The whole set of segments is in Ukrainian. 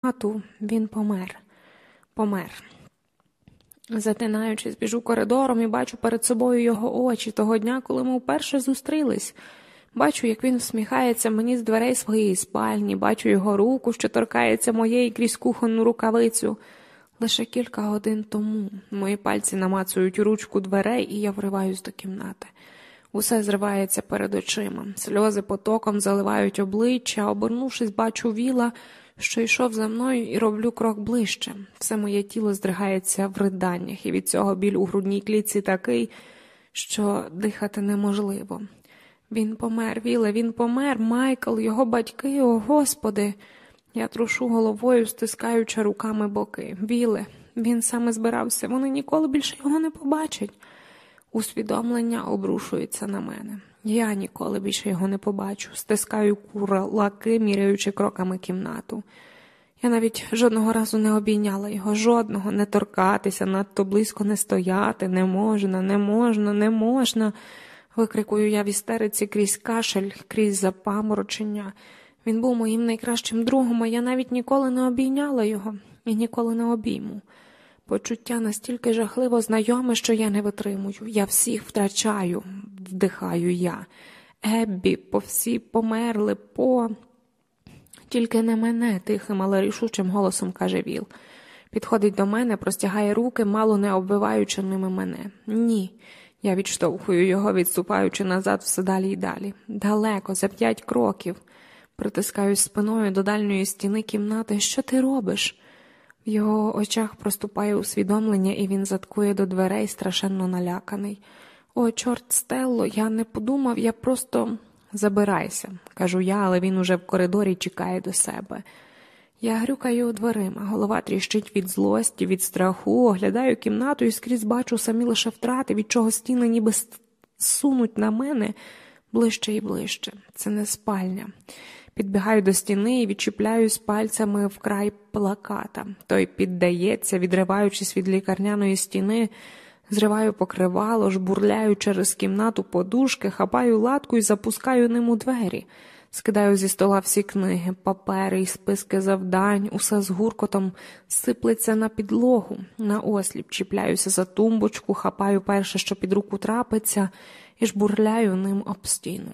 кімнату, він помер, помер. Затинаючись, біжу коридором і бачу перед собою його очі того дня, коли ми вперше зустрілись. Бачу, як він всміхається мені з дверей своєї спальні, бачу його руку, що торкається моєї крізь кухонну рукавицю. Лише кілька годин тому мої пальці намацують ручку дверей, і я вриваюсь до кімнати. Усе зривається перед очима, сльози потоком заливають обличчя, обернувшись, бачу віла, що йшов за мною, і роблю крок ближче. Все моє тіло здригається в риданнях, і від цього біль у грудній клітці такий, що дихати неможливо. Він помер, Віле, він помер, Майкл, його батьки, о Господи. Я трушу головою, стискаючи руками боки. Віле, він саме збирався, вони ніколи більше його не побачать. Усвідомлення обрушується на мене. Я ніколи більше його не побачу, стискаю куралаки, міряючи кроками кімнату. Я навіть жодного разу не обійняла його, жодного, не торкатися, надто близько не стояти, не можна, не можна, не можна. Викрикую я в істериці крізь кашель, крізь запаморочення. Він був моїм найкращим другом, а я навіть ніколи не обійняла його і ніколи не обійму. Почуття настільки жахливо знайоме, що я не витримую. Я всіх втрачаю, вдихаю я. Еббі, по всі померли, по. Тільки не мене, тихим, але рішучим голосом каже Віл. Підходить до мене, простягає руки, мало не оббиваючи ними мене. Ні. Я відштовхую його, відступаючи назад все далі й далі. Далеко, за п'ять кроків. Притискаюсь спиною до дальньої стіни кімнати. Що ти робиш? В його очах проступає усвідомлення, і він заткує до дверей, страшенно наляканий. О, чорт Стелло, я не подумав, я просто забирайся, кажу я, але він уже в коридорі чекає до себе. Я грюкаю дверима, голова тріщить від злості, від страху, оглядаю кімнату і скрізь бачу самі лише втрати, від чого стіни ніби сунуть на мене ближче і ближче. Це не спальня. Підбігаю до стіни і відчіпляюсь пальцями в край плаката. Той піддається, відриваючись від лікарняної стіни, зриваю покривало, жбурляю через кімнату подушки, хапаю латку і запускаю ним у двері. Скидаю зі стола всі книги, папери і списки завдань, усе з гуркотом сиплеться на підлогу, на осліп, чіпляюся за тумбочку, хапаю перше, що під руку трапиться, і жбурляю ним об стіну.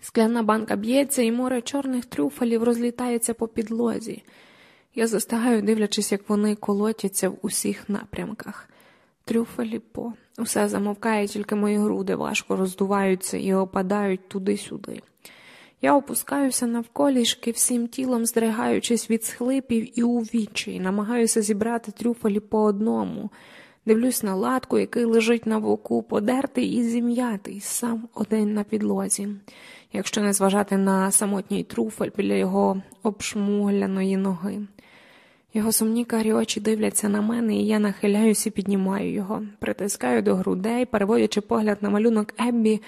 Скляна банка б'ється, і море чорних трюфелів розлітається по підлозі. Я застигаю, дивлячись, як вони колотяться в усіх напрямках. Трюфелі по усе замовкає, тільки мої груди важко роздуваються і опадають туди-сюди. Я опускаюся навколішки, всім тілом здригаючись від схлипів і у вічі, намагаюся зібрати трюфелі по одному. Дивлюсь на латку, який лежить на боку, подертий і зім'ятий, сам один на підлозі. Якщо не зважати на самотній труфель біля його обшмугляної ноги. Його сумні карі очі дивляться на мене, і я нахиляюсь і піднімаю його, притискаю до грудей, переводячи погляд на малюнок Еббі,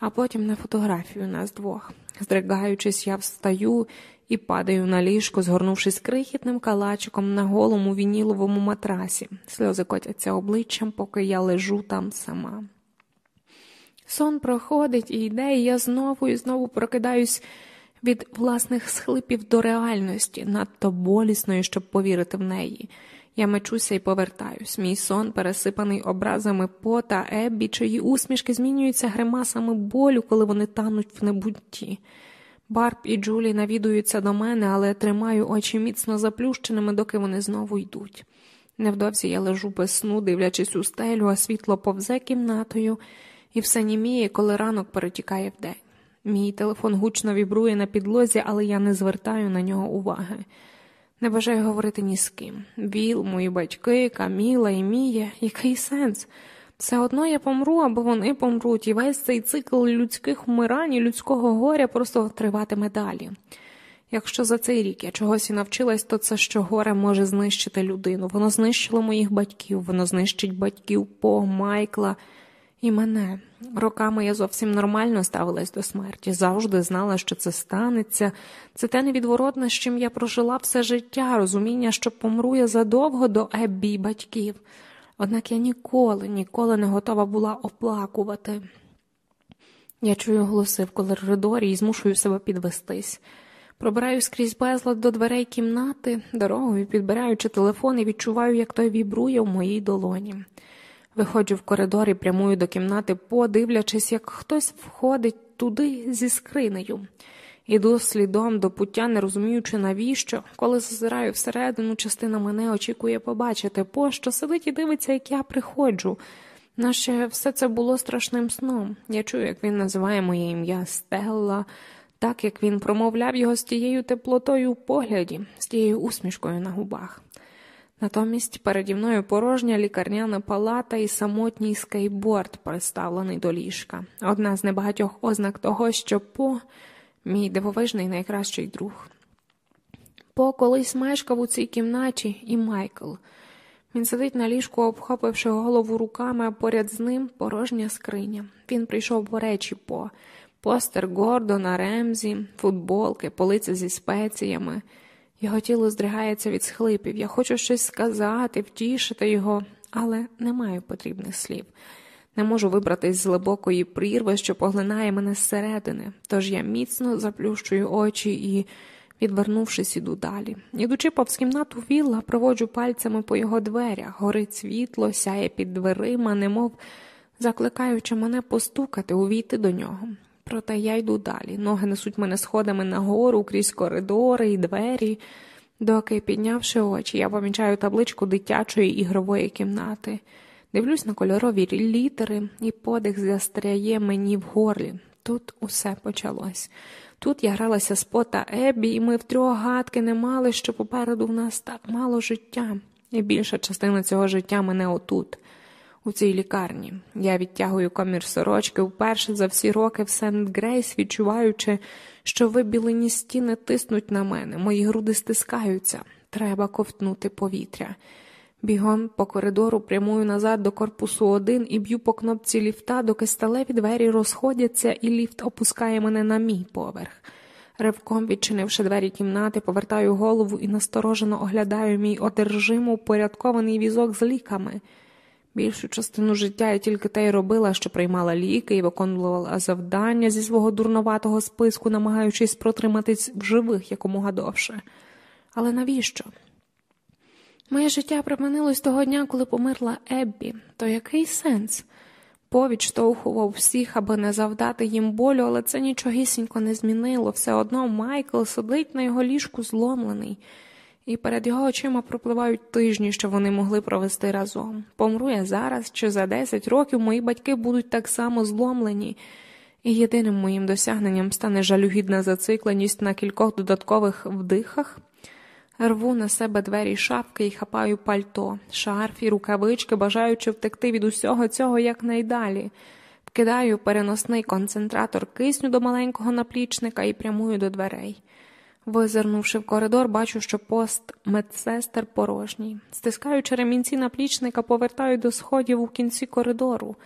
а потім на фотографію нас двох. Здригаючись, я встаю і падаю на ліжко, згорнувшись крихітним калачиком на голому вініловому матрасі. Сльози котяться обличчям, поки я лежу там сама. Сон проходить і йде, і я знову і знову прокидаюсь від власних схлипів до реальності, надто болісної, щоб повірити в неї. Я мечуся і повертаюсь. Мій сон, пересипаний образами пота, Еббі, чиї усмішки змінюються гримасами болю, коли вони тануть в небутті. Барб і Джулі навідуються до мене, але тримаю очі міцно заплющеними, доки вони знову йдуть. Невдовзі я лежу без сну, дивлячись у стелю, а світло повзе кімнатою, і все німіє, коли ранок перетікає в день. Мій телефон гучно вібрує на підлозі, але я не звертаю на нього уваги. Не бажаю говорити ні з ким. Віл, мої батьки, Каміла і Мія. Який сенс? Все одно я помру, або вони помруть, і весь цей цикл людських вмирань і людського горя просто триватиме далі. Якщо за цей рік я чогось і навчилась, то це що горе може знищити людину. Воно знищило моїх батьків, воно знищить батьків По, Майкла і мене. Роками я зовсім нормально ставилась до смерті, завжди знала, що це станеться. Це те невідворотне, з чим я прожила все життя, розуміння, що помру я задовго до Еббі й батьків. Однак я ніколи, ніколи не готова була оплакувати. Я чую голоси в коридорі і змушую себе підвестись. Пробираюсь крізь безлад до дверей кімнати, дорогою підбираючи телефон і відчуваю, як той вібрує в моїй долоні. Виходжу в коридор і прямую до кімнати, подивлячись, як хтось входить туди зі скринею. Іду слідом до пуття, не розуміючи, навіщо, коли зазираю всередину, частина мене очікує побачити пощо сидить і дивиться, як я приходжу. Наче все це було страшним сном. Я чую, як він називає моє ім'я Стелла, так як він промовляв його з тією теплотою у погляді, з тією усмішкою на губах. Натомість переді мною порожня лікарняна палата і самотній скейборд, приставлений до ліжка. Одна з небагатьох ознак того, що по мій дивовижний найкращий друг. По колись мешкав у цій кімнаті і Майкл. Він сидить на ліжку, обхопивши голову руками, а поряд з ним порожня скриня. Він прийшов по речі по постер Гордона, Ремзі, футболки, полиця зі спеціями. Його тіло здригається від схлипів. Я хочу щось сказати, втішити його, але не маю потрібних слів. Не можу вибратись з глибокої прірви, що поглинає мене зсередини, тож я міцно заплющую очі і, відвернувшись, іду далі. Ідучи повз кімнату вілла, проводжу пальцями по його дверях, горить світло, сяє під дверима, немов закликаючи мене постукати, увійти до нього. Проте я йду далі. Ноги несуть мене сходами нагору крізь коридори і двері, доки, піднявши очі, я помічаю табличку дитячої ігрової кімнати. Дивлюсь на кольорові літери, і подих застряє мені в горлі. Тут усе почалось. Тут я гралася з пота Еббі, і ми втрьох гадки не мали, що попереду в нас так мало життя, і більша частина цього життя мене отут у цій лікарні. Я відтягую комір сорочки вперше за всі роки в Сент Грейс, відчуваючи, що вибілені стіни тиснуть на мене, мої груди стискаються. Треба ковтнути повітря. Бігом по коридору прямую назад до корпусу один і б'ю по кнопці ліфта, доки сталеві двері розходяться, і ліфт опускає мене на мій поверх. Ривком відчинивши двері кімнати, повертаю голову і насторожено оглядаю мій одержимо упорядкований візок з ліками. Більшу частину життя я тільки те й робила, що приймала ліки і виконувала завдання зі свого дурноватого списку, намагаючись протриматись в живих якомога довше. Але навіщо? Моє життя припинилось того дня, коли померла Еббі, то який сенс? Повідштовхував всіх, аби не завдати їм болю, але це нічогісінько не змінило. Все одно Майкл сидить на його ліжку зломлений і перед його очима пропливають тижні, що вони могли провести разом. Помру я зараз чи за десять років мої батьки будуть так само зломлені, і єдиним моїм досягненням стане жалюгідна зацикленість на кількох додаткових вдихах. Рву на себе двері шапки і хапаю пальто, шарф і рукавички, бажаючи втекти від усього цього якнайдалі. Вкидаю переносний концентратор кисню до маленького наплічника і прямую до дверей. Визирнувши в коридор, бачу, що пост медсестер порожній. Стискаючи ремінці наплічника, повертаю до сходів у кінці коридору.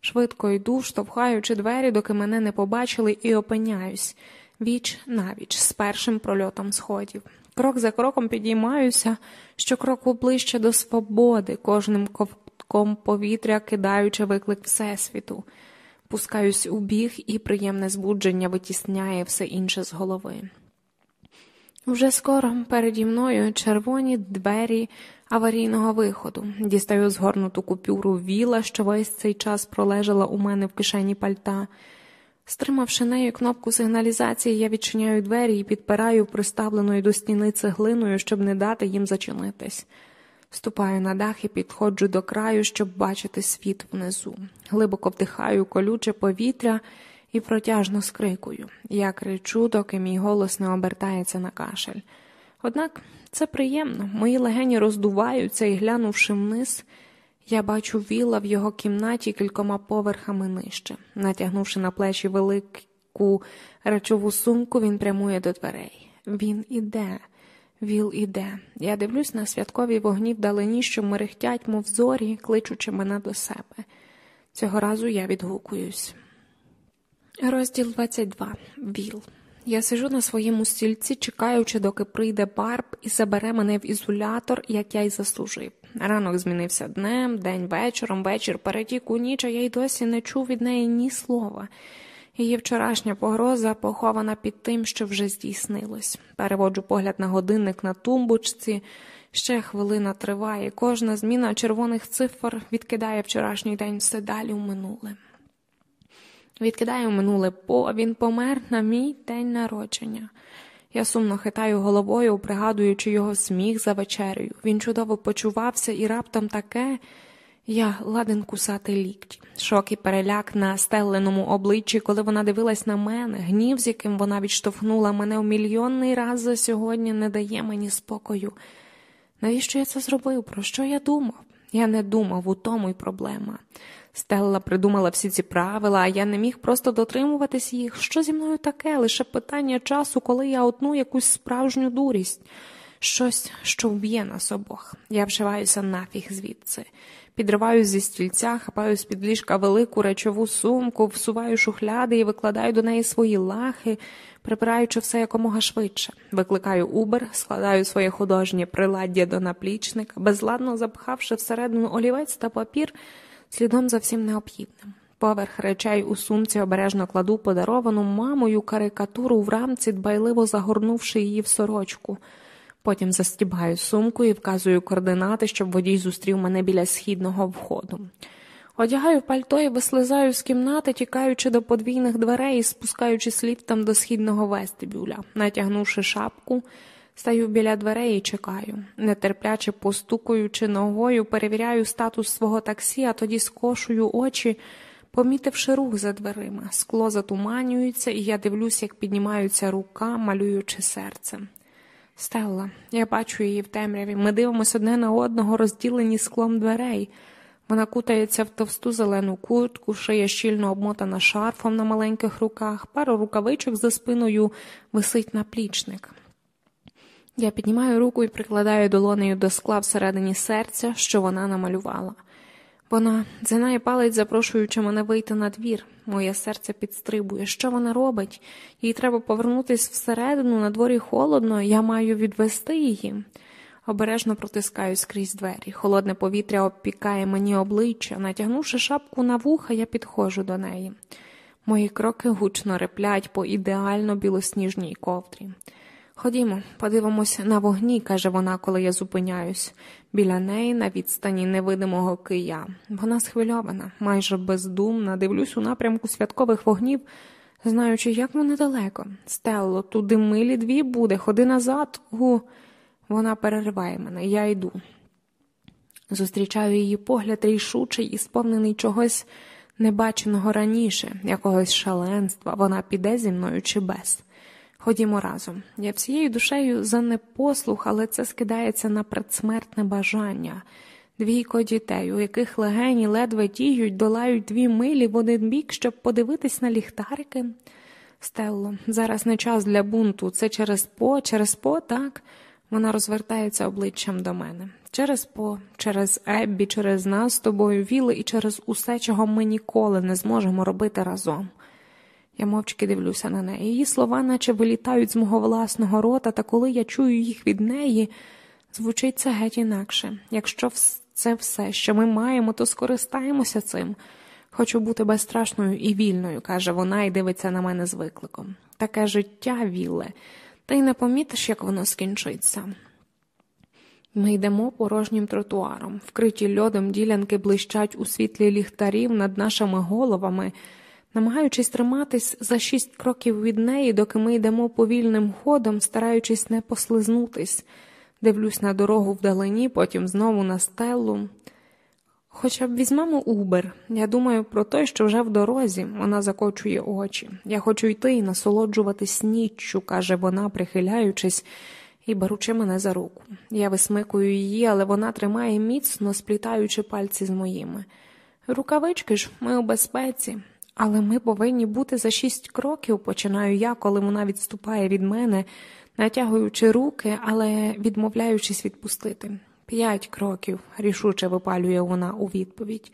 Швидко йду, штовхаючи двері, доки мене не побачили, і опиняюсь віч навіч з першим прольотом сходів. Крок за кроком підіймаюся, що кроку ближче до свободи, кожним ковтком повітря кидаючи виклик Всесвіту. Пускаюсь у біг, і приємне збудження витісняє все інше з голови. Вже скоро переді мною червоні двері аварійного виходу. Дістаю згорнуту купюру віла, що весь цей час пролежала у мене в кишені пальта. Стримавши нею кнопку сигналізації, я відчиняю двері і підпираю приставленою до стіни цеглиною, щоб не дати їм зачинитись. Ступаю на дах і підходжу до краю, щоб бачити світ внизу. Глибоко вдихаю колюче повітря і протяжно скрикую. Я кричу, доки мій голос не обертається на кашель. Однак це приємно, мої легені роздуваються і, глянувши вниз, я бачу віла в його кімнаті кількома поверхами нижче. Натягнувши на плечі велику речову сумку, він прямує до дверей. Він іде, віл іде. Я дивлюсь на святкові вогні вдалині, що мерехтять, мов зорі, кличучи мене до себе. Цього разу я відгукуюсь. Розділ 22. Віл. Я сижу на своєму стільці, чекаючи, доки прийде Барб і забере мене в ізолятор, як я й заслужив. Ранок змінився днем, день вечором, вечір перетік у ніч, а я й досі не чув від неї ні слова. Її вчорашня погроза похована під тим, що вже здійснилось. Переводжу погляд на годинник на тумбочці. Ще хвилина триває. Кожна зміна червоних цифр відкидає вчорашній день все далі у минуле. Відкидає у минуле по він помер на мій день народження. Я сумно хитаю головою, пригадуючи його сміх за вечерею. Він чудово почувався і раптом таке. Я ладен кусати лікті, шок і переляк на стеленому обличчі, коли вона дивилась на мене, гнів, з яким вона відштовхнула мене в мільйонний раз за сьогодні, не дає мені спокою. Навіщо я це зробив? Про що я думав? Я не думав, у тому й проблема. Стелла придумала всі ці правила, а я не міг просто дотримуватись їх. Що зі мною таке? Лише питання часу, коли я отну якусь справжню дурість, щось, що вб'є нас обох. Я вшиваюся нафіг звідси. Підриваюсь зі стільця, хапаю з під ліжка велику речову сумку, всуваю шухляди і викладаю до неї свої лахи, прибираючи все якомога швидше. Викликаю Убер, складаю своє художнє приладдя до наплічника, безладно запхавши всередину олівець та папір слідом за всім необхідним. Поверх речей у сумці обережно кладу подаровану мамою карикатуру в рамці, дбайливо загорнувши її в сорочку. Потім застібаю сумку і вказую координати, щоб водій зустрів мене біля східного входу. Одягаю пальто і вислизаю з кімнати, тікаючи до подвійних дверей і спускаючись ліфтом до східного вестибюля. Натягнувши шапку, стаю біля дверей і чекаю. Нетерпляче постукуючи ногою, перевіряю статус свого таксі, а тоді скошую очі, помітивши рух за дверима. Скло затуманюється, і я дивлюсь, як піднімаються рука, малюючи серце. Стелла, я бачу її в темряві. Ми дивимося одне на одного, розділені склом дверей. Вона кутається в товсту зелену куртку, шия щільно обмотана шарфом на маленьких руках, пару рукавичок за спиною висить наплічник. Я піднімаю руку і прикладаю долонею до скла всередині серця, що вона намалювала. Вона зинає палець, запрошуючи мене вийти на двір. Моє серце підстрибує. Що вона робить? Їй треба повернутися всередину, на дворі холодно, я маю відвести її. Обережно протискаюсь крізь двері. Холодне повітря обпікає мені обличчя. Натягнувши шапку на вуха, я підходжу до неї. Мої кроки гучно реплять по ідеально білосніжній ковдрі. Ходімо, подивимось на вогні, каже вона, коли я зупиняюсь. Біля неї на відстані невидимого кия. Вона схвильована, майже бездумна, дивлюсь у напрямку святкових вогнів, знаючи, як вони далеко. Стелло, туди милі дві буде, ходи назад. Гу. Вона перериває мене, я йду. Зустрічаю її погляд рішучий і сповнений чогось небаченого раніше, якогось шаленства. Вона піде зі мною чи без. Ходімо разом. Я всією душею за непослух, але це скидається на предсмертне бажання. Двійко дітей, у яких легені ледве діють, долають дві милі в один бік, щоб подивитись на ліхтарики. Стелло, зараз не час для бунту. Це через по, через по, так? Вона розвертається обличчям до мене. Через по, через Еббі, через нас з тобою, Віли, і через усе, чого ми ніколи не зможемо робити разом. Я мовчки дивлюся на неї. Її слова, наче вилітають з мого власного рота, та коли я чую їх від неї, звучить це геть інакше. Якщо це все, що ми маємо, то скористаємося цим. Хочу бути безстрашною і вільною, каже вона і дивиться на мене з викликом. Таке життя, Вілле, та й не помітиш, як воно скінчиться. Ми йдемо порожнім тротуаром, вкриті льодом ділянки блищать у світлі ліхтарів над нашими головами намагаючись триматись за шість кроків від неї, доки ми йдемо повільним ходом, стараючись не послизнутись, дивлюсь на дорогу вдалині, потім знову на стелу. Хоча б візьмемо Убер. Я думаю про те, що вже в дорозі вона закочує очі. Я хочу йти і насолоджуватись ніччю, каже вона, прихиляючись і беручи мене за руку. Я висмикую її, але вона тримає міцно, сплітаючи пальці з моїми. Рукавички ж, ми у безпеці. Але ми повинні бути за шість кроків, починаю я, коли вона відступає від мене, натягуючи руки, але відмовляючись відпустити. П'ять кроків, рішуче випалює вона у відповідь.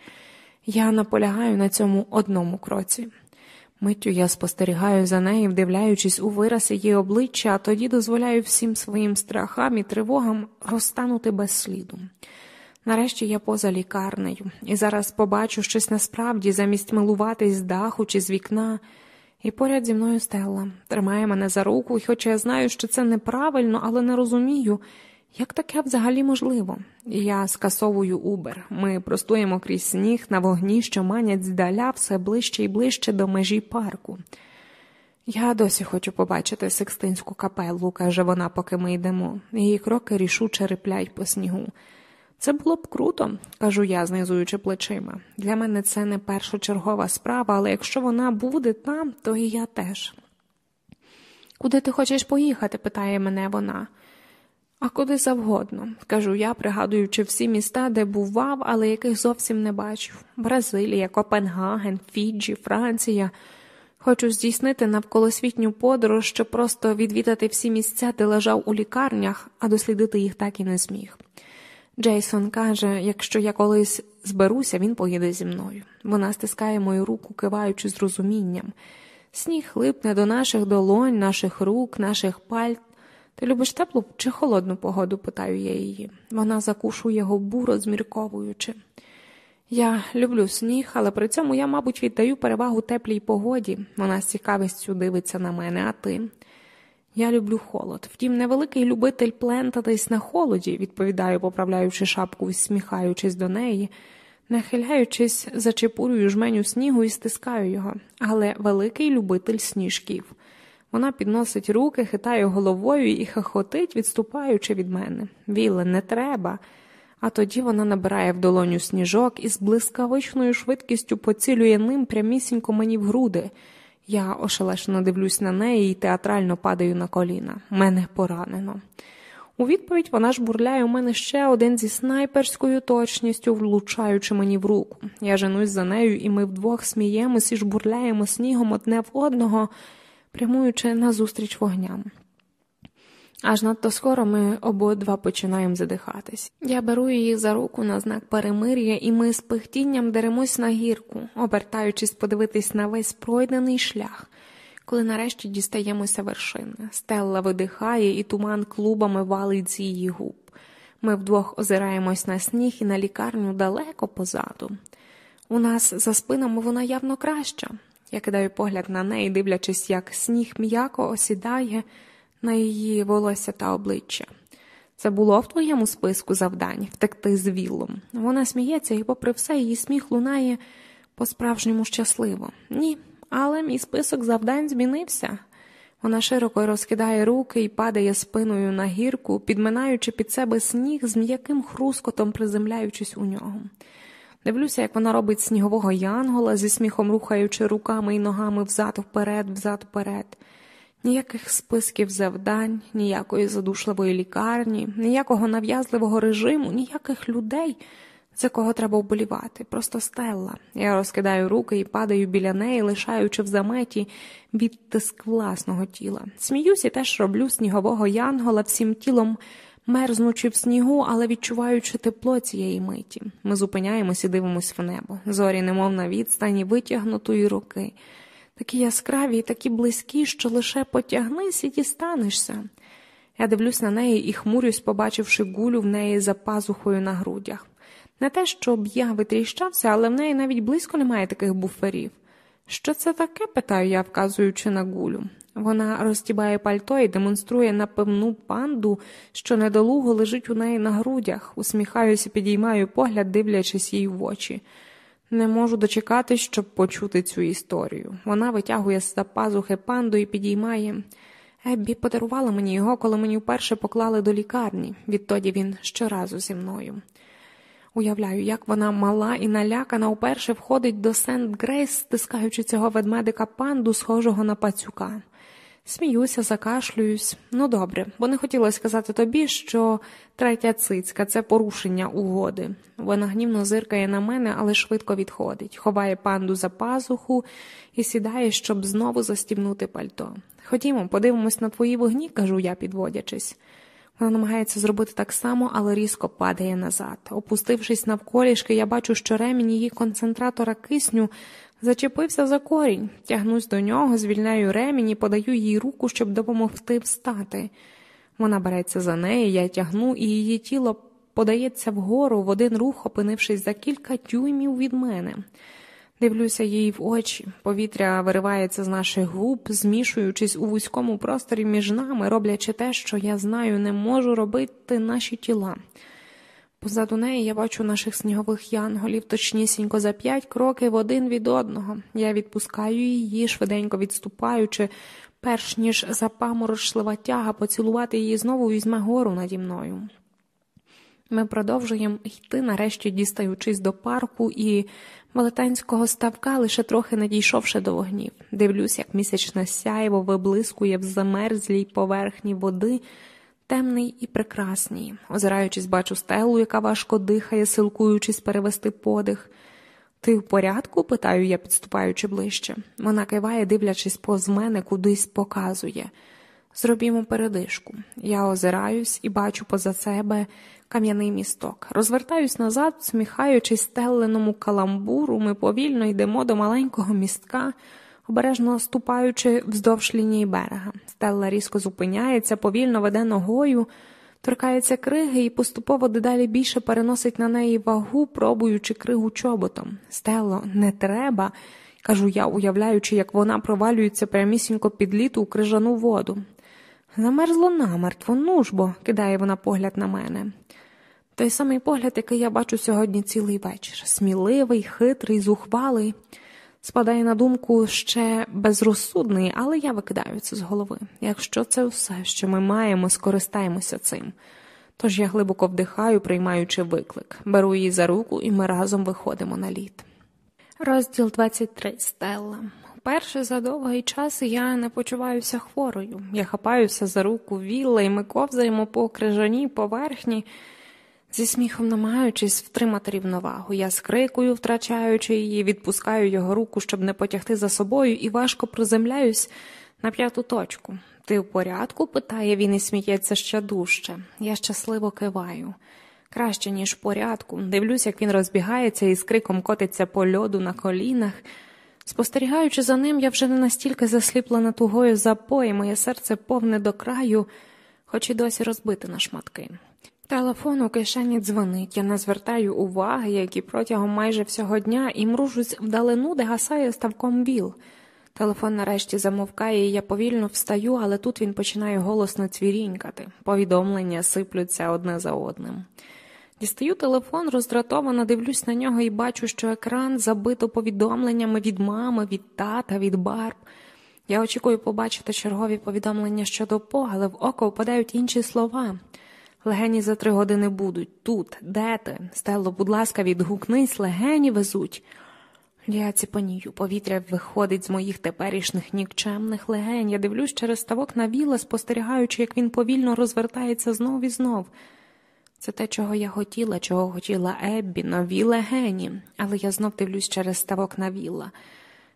Я наполягаю на цьому одному кроці. Миттю я спостерігаю за нею, вдивляючись у вираз її обличчя, а тоді дозволяю всім своїм страхам і тривогам розтанути без сліду. Нарешті я поза лікарнею, і зараз побачу щось насправді, замість милуватись з даху чи з вікна. І поряд зі мною Стелла тримає мене за руку, і хоча я знаю, що це неправильно, але не розумію, як таке взагалі можливо. Я скасовую Убер. Ми простуємо крізь сніг на вогні, що манять здаля все ближче і ближче до межі парку. Я досі хочу побачити секстинську капелу, каже вона, поки ми йдемо. Її кроки рішуче риплять по снігу. Це було б круто, кажу я, знизуючи плечима. Для мене це не першочергова справа, але якщо вона буде там, то і я теж. Куди ти хочеш поїхати? питає мене вона. А куди завгодно, кажу я, пригадуючи всі міста, де бував, але яких зовсім не бачив Бразилія, Копенгаген, Фіджі, Франція. Хочу здійснити навколосвітню подорож, щоб просто відвідати всі місця, де лежав у лікарнях, а дослідити їх так і не зміг. Джейсон каже, якщо я колись зберуся, він поїде зі мною. Вона стискає мою руку, киваючи з розумінням. Сніг липне до наших долонь, наших рук, наших пальт. Ти любиш теплу чи холодну погоду? питаю я її. Вона закушує губу, розмірковуючи. Я люблю сніг, але при цьому я, мабуть, віддаю перевагу теплій погоді. Вона з цікавістю дивиться на мене, а ти. Я люблю холод. Втім, невеликий любитель плентатись на холоді, відповідаю, поправляючи шапку і сміхаючись до неї, нахиляючись, зачепурюю жменю снігу і стискаю його, але великий любитель сніжків. Вона підносить руки, хитає головою і хохотить, відступаючи від мене. Віле, не треба. А тоді вона набирає в долоню сніжок і з блискавичною швидкістю поцілює ним прямісінько мені в груди. Я ошелешено дивлюсь на неї і театрально падаю на коліна. Мене поранено. У відповідь вона ж бурляє у мене ще один зі снайперською точністю, влучаючи мені в руку. Я женусь за нею, і ми вдвох сміємось і жбурляємо снігом одне в одного, прямуючи назустріч вогням. Аж надто скоро ми обидва починаємо задихатись. Я беру її за руку на знак перемир'я, і ми з пихтінням деремось на гірку, обертаючись подивитись на весь пройдений шлях. Коли нарешті дістаємося вершини, стелла видихає, і туман клубами валить з її губ. Ми вдвох озираємось на сніг і на лікарню далеко позаду. У нас за спинами вона явно краща. Я кидаю погляд на неї, дивлячись, як сніг м'яко осідає на її волосся та обличчя. Це було в твоєму списку завдань втекти з віллом. Вона сміється, і, попри все, її сміх лунає по-справжньому щасливо. Ні, але мій список завдань змінився. Вона широко розкидає руки і падає спиною на гірку, підминаючи під себе сніг з м'яким хрускотом, приземляючись у нього. Дивлюся, як вона робить снігового янгола, зі сміхом рухаючи руками і ногами взад вперед, взад вперед. Ніяких списків завдань, ніякої задушливої лікарні, ніякого нав'язливого режиму, ніяких людей, за кого треба вболівати, просто стелла. Я розкидаю руки і падаю біля неї, лишаючи в заметі відтиск власного тіла. Сміюсь і теж роблю снігового янгола всім тілом, мерзнучи в снігу, але відчуваючи тепло цієї миті. Ми зупиняємось і дивимось в небо. Зорі, немов на відстані витягнутої руки такі яскраві і такі близькі, що лише потягнись і дістанешся. Я дивлюсь на неї і хмурюсь, побачивши гулю в неї за пазухою на грудях. Не те, щоб я витріщався, але в неї навіть близько немає таких буферів. Що це таке? питаю я, вказуючи на гулю. Вона розтібає пальто і демонструє напевну панду, що недолуго лежить у неї на грудях, усміхаюся, підіймаю погляд, дивлячись їй в очі. Не можу дочекатись, щоб почути цю історію. Вона витягує з за пазухи панду і підіймає. Еббі подарувала мені його, коли мені вперше поклали до лікарні. Відтоді він щоразу зі мною. Уявляю, як вона мала і налякана вперше входить до Сент Грейс, стискаючи цього ведмедика панду, схожого на пацюка. Сміюся, закашлююсь. Ну добре, бо не хотіла сказати тобі, що третя цицька це порушення угоди. Вона гнівно зиркає на мене, але швидко відходить, ховає панду за пазуху і сідає, щоб знову застібнути пальто. Ходімо, подивимось на твої вогні, кажу я, підводячись. Вона намагається зробити так само, але різко падає назад. Опустившись навколішки, я бачу, що ремінь її концентратора кисню Зачепився за корінь, тягнусь до нього, звільняю ремінь і подаю їй руку, щоб допомогти встати. Вона береться за неї, я тягну, і її тіло подається вгору в один рух, опинившись за кілька тюймів від мене. Дивлюся їй в очі, повітря виривається з наших губ, змішуючись у вузькому просторі між нами, роблячи те, що я знаю, не можу робити наші тіла. Позаду неї я бачу наших снігових янголів, точнісінько за п'ять кроків один від одного. Я відпускаю її, швиденько відступаючи, перш ніж запаморочлива тяга поцілувати її знову візьме гору наді мною. Ми продовжуємо йти, нарешті дістаючись до парку і велетенського ставка, лише трохи надійшовши до вогнів. Дивлюсь, як місячне сяйво виблискує в замерзлій поверхні води, темний і прекрасній. Озираючись, бачу стелу, яка важко дихає, силкуючись перевести подих. Ти в порядку? питаю я, підступаючи ближче. Вона киває, дивлячись поз мене, кудись показує. Зробімо передишку. Я озираюсь і бачу поза себе кам'яний місток. Розвертаюсь назад, сміхаючись стеленому каламбуру, ми повільно йдемо до маленького містка, обережно ступаючи вздовж лінії берега. Стелла різко зупиняється, повільно веде ногою, торкається криги і поступово дедалі більше переносить на неї вагу, пробуючи кригу чоботом. Стелло, не треба. Кажу я, уявляючи, як вона провалюється прямісінько під літу у крижану воду. Замерзло намертво, ну ж бо, кидає вона погляд на мене. Той самий погляд, який я бачу сьогодні цілий вечір, сміливий, хитрий, зухвалий, спадає на думку ще безрозсудний, але я викидаю це з голови. Якщо це все, що ми маємо, скористаємося цим. Тож я глибоко вдихаю, приймаючи виклик, беру її за руку, і ми разом виходимо на лід. Розділ 23. Стелла. Перше за довгий час я не почуваюся хворою. Я хапаюся за руку вілла, і ми ковзаємо по крижаній поверхні. Зі сміхом намагаючись втримати рівновагу, я скрикую, втрачаючи її, відпускаю його руку, щоб не потягти за собою, і важко приземляюсь на п'яту точку. Ти в порядку? питає він і сміється ще дужче. Я щасливо киваю. Краще, ніж в порядку. Дивлюсь, як він розбігається і з криком котиться по льоду на колінах. Спостерігаючи за ним, я вже не настільки засліплена тугою запої, моє серце повне до краю, хоч і досі розбите на шматки. Телефон у кишені дзвонить, я не звертаю уваги, які протягом майже всього дня і мружусь вдалину, де гасає ставком віл. Телефон нарешті замовкає, і я повільно встаю, але тут він починає голосно цвірінькати. Повідомлення сиплються одне за одним. Дістаю телефон, роздратовано дивлюсь на нього і бачу, що екран забито повідомленнями від мами, від тата, від барб. Я очікую побачити чергові повідомлення щодо По, але в око впадають інші слова. Легені за три години будуть тут, де ти? Стелло, будь ласка, відгукнись, легені везуть. Я ціпанію, повітря виходить з моїх теперішніх нікчемних легень. Я дивлюсь через ставок на віла, спостерігаючи, як він повільно розвертається знов і знов. Це те, чого я хотіла, чого хотіла Еббі, нові легені, але я знов дивлюсь через ставок на віла.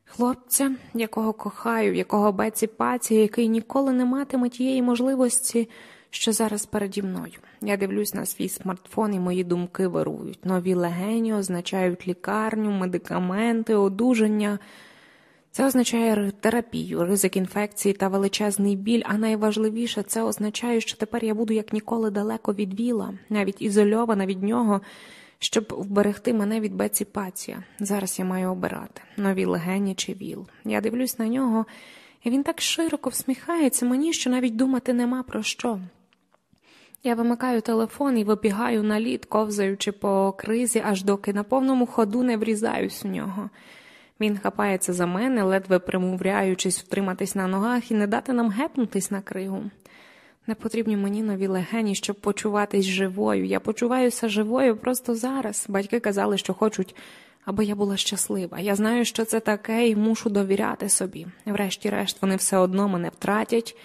Хлопця, якого кохаю, якого беці паці, який ніколи не матиме тієї можливості що зараз переді мною. Я дивлюсь на свій смартфон, і мої думки вирують. Нові легені означають лікарню, медикаменти, одужання. Це означає терапію, ризик інфекції та величезний біль, а найважливіше це означає, що тепер я буду як ніколи далеко від віла, навіть ізольована від нього, щоб вберегти мене від Беці Пація. Зараз я маю обирати нові легені чи віл. Я дивлюсь на нього, і він так широко всміхається мені, що навіть думати нема про що. Я вимикаю телефон і вибігаю на лід, ковзаючи по кризі, аж доки на повному ходу не врізаюсь у нього. Він хапається за мене, ледве примовряючись втриматись на ногах і не дати нам гепнутись на кригу. Не потрібні мені нові легені, щоб почуватись живою. Я почуваюся живою просто зараз. Батьки казали, що хочуть, аби я була щаслива. Я знаю, що це таке, і мушу довіряти собі. Врешті-решт, вони все одно мене втратять.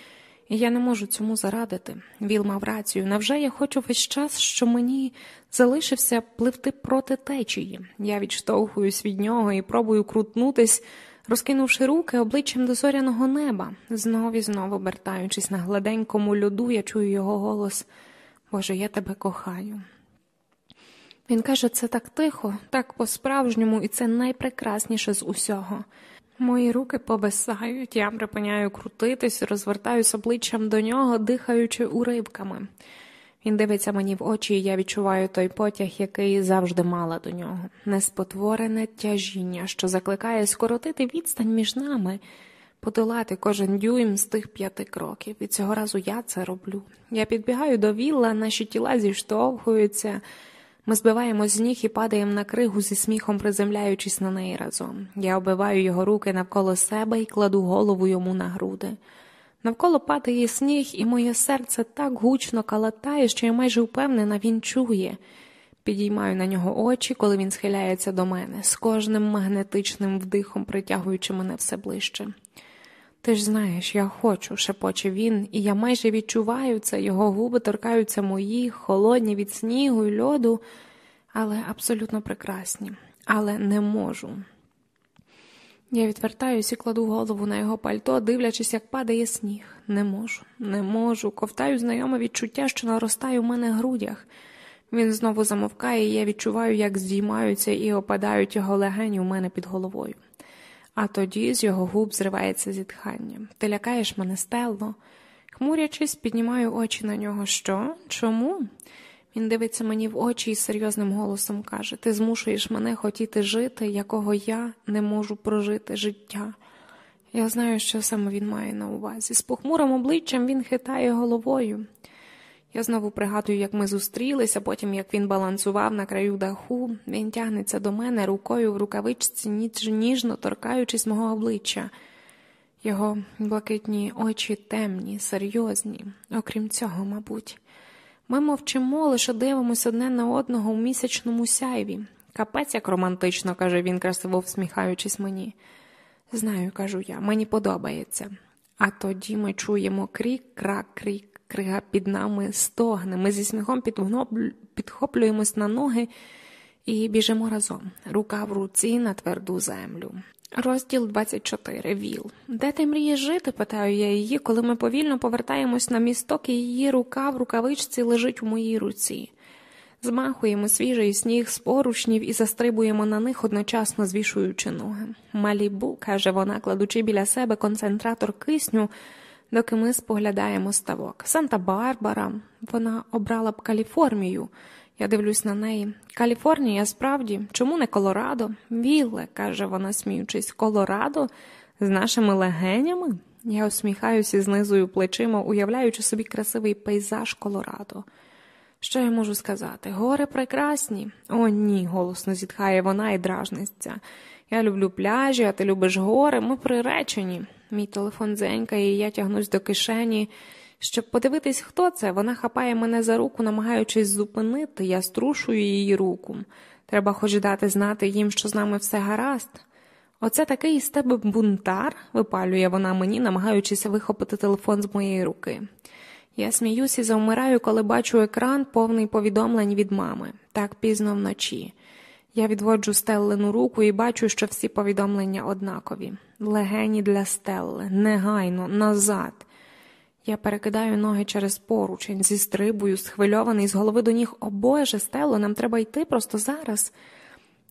Я не можу цьому зарадити. Віл мав рацію. Невже я хочу весь час, що мені залишився пливти проти течії? Я відштовхуюсь від нього і пробую крутнутись, розкинувши руки обличчям до зоряного неба, знов і знову обертаючись на гладенькому льоду, я чую його голос Боже, я тебе кохаю. Він каже, це так тихо, так по-справжньому, і це найпрекрасніше з усього. Мої руки повисають, я припиняю крутитись, розвертаюсь обличчям до нього, дихаючи уривками. Він дивиться мені в очі, і я відчуваю той потяг, який завжди мала до нього, неспотворене тяжіння, що закликає скоротити відстань між нами, подолати кожен дюйм з тих п'яти кроків. І цього разу я це роблю. Я підбігаю до вілла, наші тіла зіштовхуються. Ми збиваємось з ніг і падаємо на кригу зі сміхом, приземляючись на неї разом. Я оббиваю його руки навколо себе і кладу голову йому на груди. Навколо падає сніг, і моє серце так гучно калатає, що я майже впевнена, він чує. Підіймаю на нього очі, коли він схиляється до мене, з кожним магнетичним вдихом притягуючи мене все ближче. Ти ж знаєш, я хочу, шепоче він, і я майже відчуваю це, його губи торкаються мої, холодні від снігу й льоду, але абсолютно прекрасні, але не можу. Я відвертаюсь і кладу голову на його пальто, дивлячись, як падає сніг. Не можу, не можу. Ковтаю знайоме відчуття, що наростає у мене в грудях. Він знову замовкає, і я відчуваю, як здіймаються і опадають його легені у мене під головою. А тоді з його губ зривається зітхання. Ти лякаєш мене стелло. Хмурячись, піднімаю очі на нього. Що? Чому? Він дивиться мені в очі і серйозним голосом каже: Ти змушуєш мене хотіти жити, якого я не можу прожити життя. Я знаю, що саме він має на увазі. З похмурим обличчям він хитає головою. Я знову пригадую, як ми зустрілися, потім як він балансував на краю даху, він тягнеться до мене рукою в рукавичці, ніч ніжно торкаючись мого обличчя. Його блакитні очі темні, серйозні, окрім цього, мабуть. Ми мовчимо, лише дивимося одне на одного у місячному сяйві. Капець як романтично, каже він, красиво всміхаючись мені. Знаю, кажу я, мені подобається. А тоді ми чуємо крік, крак, крік, крига під нами стогне. Ми зі сміхом підхоплюємось на ноги і біжимо разом, рука в руці на тверду землю. Розділ 24. Віл. Де ти мрієш жити? питаю я її, коли ми повільно повертаємось на місток, і її рука в рукавичці лежить у моїй руці. Змахуємо свіжий сніг з поручнів і застрибуємо на них, одночасно звішуючи ноги. Малібу, каже вона, кладучи біля себе концентратор кисню, доки ми споглядаємо ставок. Санта-Барбара, вона обрала б Каліфорнію. Я дивлюсь на неї. Каліфорнія, справді, чому не Колорадо? Вілле, каже вона, сміючись, Колорадо з нашими легенями. Я усміхаюся і знизую плечима, уявляючи собі красивий пейзаж Колорадо. Що я можу сказати? Гори прекрасні. О, ні, голосно зітхає вона і дражниться. Я люблю пляжі, а ти любиш гори, ми приречені. Мій телефон дзенькає, і я тягнусь до кишені. Щоб подивитись, хто це, вона хапає мене за руку, намагаючись зупинити, я струшую її руку. Треба хоч дати знати їм, що з нами все гаразд. Оце такий із тебе бунтар, випалює вона мені, намагаючись вихопити телефон з моєї руки. Я сміюсь і завмираю, коли бачу екран, повний повідомлень від мами, так пізно вночі. Я відводжу стеллену руку і бачу, що всі повідомлення однакові. Легені для стелли, негайно, назад. Я перекидаю ноги через поручень, зістрибую, схвильований з голови до ніг. О Боже, Стело, нам треба йти просто зараз.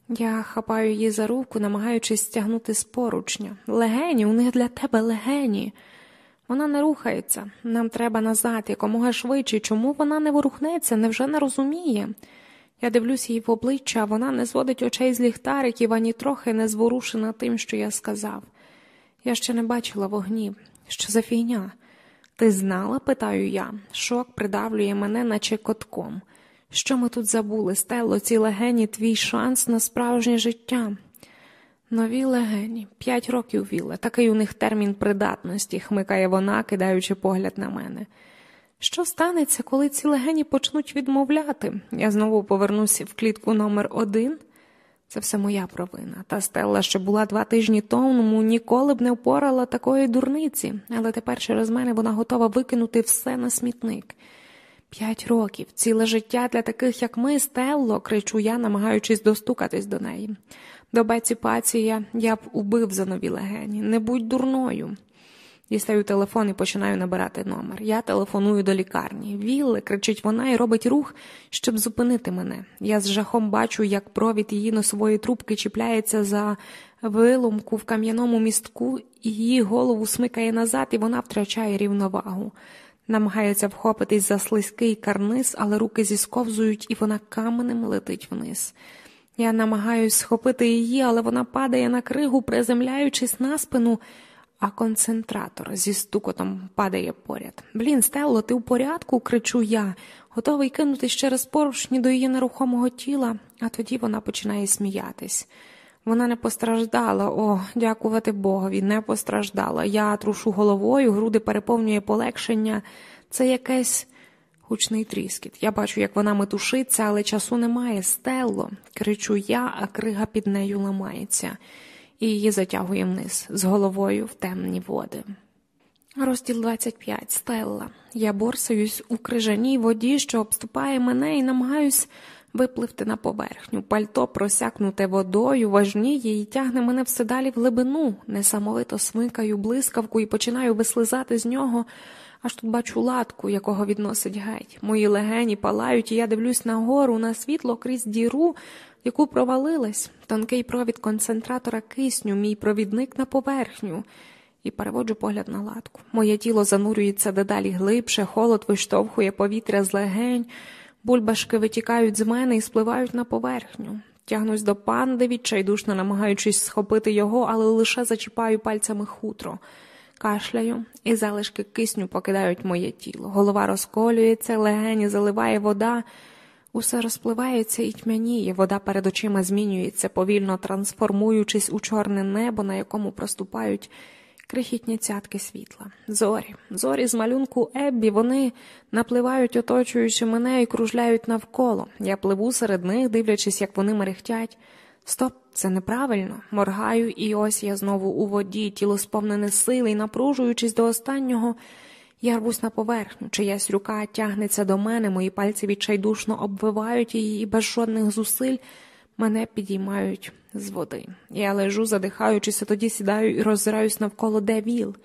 Я хапаю її за руку, намагаючись стягнути з поручня. Легені, у них для тебе легені. Вона не рухається, нам треба назад, якомога швидше. Чому вона не ворухнеться, невже не розуміє? Я дивлюсь їй в обличчя, вона не зводить очей з ліхтариків, ані трохи не зворушена тим, що я сказав. Я ще не бачила вогнів. Що за фігня? Ти знала? питаю я. Шок придавлює мене, наче котком. Що ми тут забули, Стелло, ці легені, твій шанс на справжнє життя? Нові легені, п'ять років віле, такий у них термін придатності, хмикає вона, кидаючи погляд на мене. Що станеться, коли ці легені почнуть відмовляти? Я знову повернуся в клітку номер один. Це все моя провина. Та стелла, що була два тижні тому, ніколи б не впорала такої дурниці, але тепер через мене вона готова викинути все на смітник. П'ять років, ціле життя для таких, як ми, Стелло, кричу я, намагаючись достукатись до неї. До Беці Пація я б убив за нові легені. Не будь дурною. Дістаю телефон і починаю набирати номер. Я телефоную до лікарні. Вілле, кричить вона і робить рух, щоб зупинити мене. Я з жахом бачу, як провід її носової трубки чіпляється за виломку в кам'яному містку, і її голову смикає назад, і вона втрачає рівновагу. намагається вхопитись за слизький карниз, але руки зісковзують, і вона каменем летить вниз. Я намагаюсь схопити її, але вона падає на кригу, приземляючись на спину, а концентратор зі стукотом падає поряд. Блін, Стелло, ти у порядку? кричу я, готовий кинутись через поручні до її нерухомого тіла, а тоді вона починає сміятись. Вона не постраждала, о, дякувати Богові, не постраждала. Я трушу головою, груди переповнює полегшення. Це якесь гучний тріскіт. Я бачу, як вона метушиться, але часу немає. Стелло, кричу я, а крига під нею ламається, і її затягує вниз з головою в темні води. Розділ 25. Стелла. Я борсаюсь у крижаній воді, що обступає мене, і намагаюсь випливти на поверхню. Пальто, просякнуте водою, важніє і тягне мене все далі в глибину, несамовито смикаю блискавку і починаю вислизати з нього. Аж тут бачу латку, якого відносить геть. Мої легені палають, і я дивлюсь нагору на світло крізь діру, яку провалилась, тонкий провід концентратора кисню, мій провідник на поверхню, і переводжу погляд на латку. Моє тіло занурюється дедалі глибше, холод виштовхує повітря з легень. Бульбашки витікають з мене і спливають на поверхню. Тягнусь до панди, відчайдушно намагаючись схопити його, але лише зачіпаю пальцями хутро. Кашляю, і залишки кисню покидають моє тіло. Голова розколюється, легені заливає вода. Усе розпливається і тьмяніє, вода перед очима змінюється, повільно трансформуючись у чорне небо, на якому проступають крихітні цятки світла. Зорі, зорі з малюнку Еббі, вони напливають, оточуючи мене і кружляють навколо. Я пливу серед них, дивлячись, як вони мерехтять. Стоп, це неправильно. Моргаю, і ось я знову у воді, тіло сповнене сили, і, напружуючись до останнього, я рвусь на поверхню, чиясь рука тягнеться до мене, мої пальці відчайдушно обвивають її, і без жодних зусиль мене підіймають з води. Я лежу, задихаючись, а тоді сідаю і роззираюсь навколо де віл.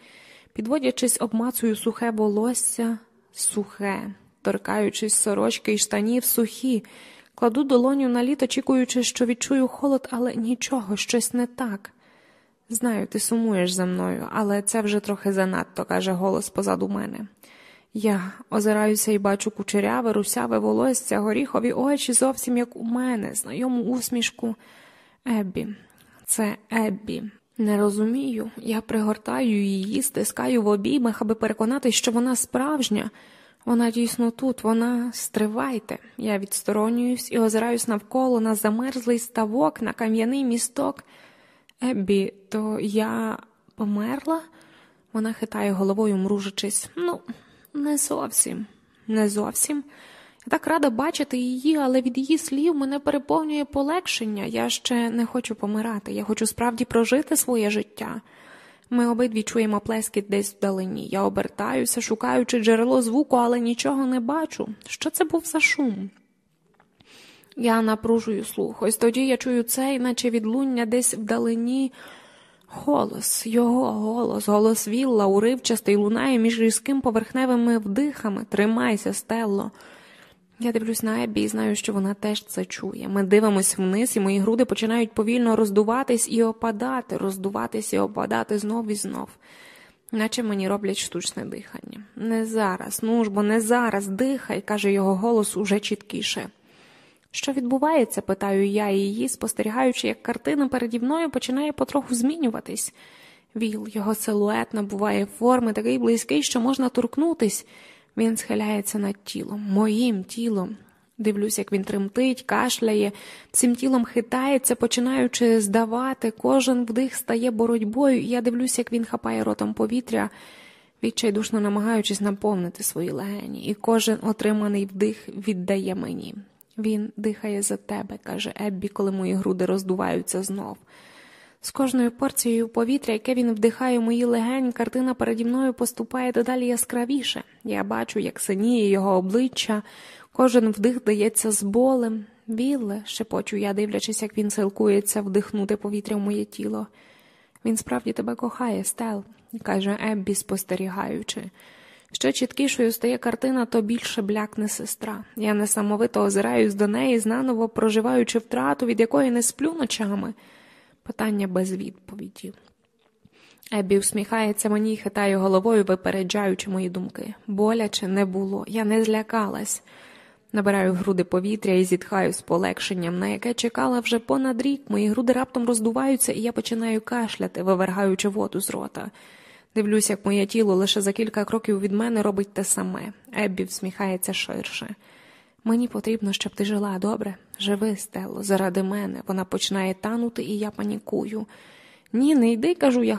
Підводячись, обмацую сухе волосся, сухе, торкаючись сорочки і штанів сухі, кладу долоню на літ, очікуючи, що відчую холод, але нічого, щось не так. Знаю, ти сумуєш за мною, але це вже трохи занадто, каже голос позаду мене. Я озираюся і бачу кучеряве, русяве волосся, горіхові очі зовсім як у мене, знайому усмішку. Еббі, це Еббі. Не розумію. Я пригортаю її, стискаю в обіймах, аби переконатись, що вона справжня. Вона дійсно тут, вона стривайте. Я відсторонююсь і озираюсь навколо на замерзлий ставок, на кам'яний місток. Еббі, то я померла? Вона хитає головою, мружачись. Ну, не зовсім, не зовсім. Я так рада бачити її, але від її слів мене переповнює полегшення. Я ще не хочу помирати, я хочу справді прожити своє життя. Ми обидві чуємо плескіт десь вдалині. Я обертаюся, шукаючи джерело звуку, але нічого не бачу. Що це був за шум? Я напружую слух. Ось тоді я чую це, наче відлуння десь вдалині. Голос, його голос, голос Вілла, уривчастий, лунає між різким поверхневими вдихами. Тримайся, Стелло. Я дивлюсь на Еббі і знаю, що вона теж це чує. Ми дивимось вниз, і мої груди починають повільно роздуватись і опадати, роздуватись і опадати знов і знов, наче мені роблять штучне дихання. Не зараз, ну ж бо не зараз, дихай, каже його голос уже чіткіше. Що відбувається? питаю я її, спостерігаючи, як картина переді мною починає потроху змінюватись. Віл, його силует набуває форми, такий близький, що можна торкнутись. Він схиляється над тілом, моїм тілом. Дивлюсь, як він тремтить, кашляє, цим тілом хитається, починаючи здавати, кожен вдих стає боротьбою, і я дивлюсь, як він хапає ротом повітря, відчайдушно намагаючись наповнити свої легені, і кожен отриманий вдих віддає мені. Він дихає за тебе, каже Еббі, коли мої груди роздуваються знов. З кожною порцією повітря, яке він вдихає в мої легень, картина переді мною поступає дедалі яскравіше. Я бачу, як синіє його обличчя, кожен вдих дається з болем. Вілле, шепочу я, дивлячись, як він силкується вдихнути повітря в моє тіло. Він справді тебе кохає, Стел, каже Еббі, спостерігаючи. Що чіткішою стає картина, то більше блякне сестра. Я несамовито озираюсь до неї, знаново проживаючи втрату, від якої не сплю ночами. Питання без відповіді. Еббі усміхається мені і хитає головою, випереджаючи мої думки. Боляче не було, я не злякалась. Набираю груди повітря і зітхаю з полегшенням, на яке чекала вже понад рік. Мої груди раптом роздуваються, і я починаю кашляти, вивергаючи воду з рота. Дивлюсь, як моє тіло лише за кілька кроків від мене робить те саме. Еббі всміхається ширше. Мені потрібно, щоб ти жила добре. Живи, Стелло, заради мене. Вона починає танути, і я панікую. Ні, не йди, кажу я,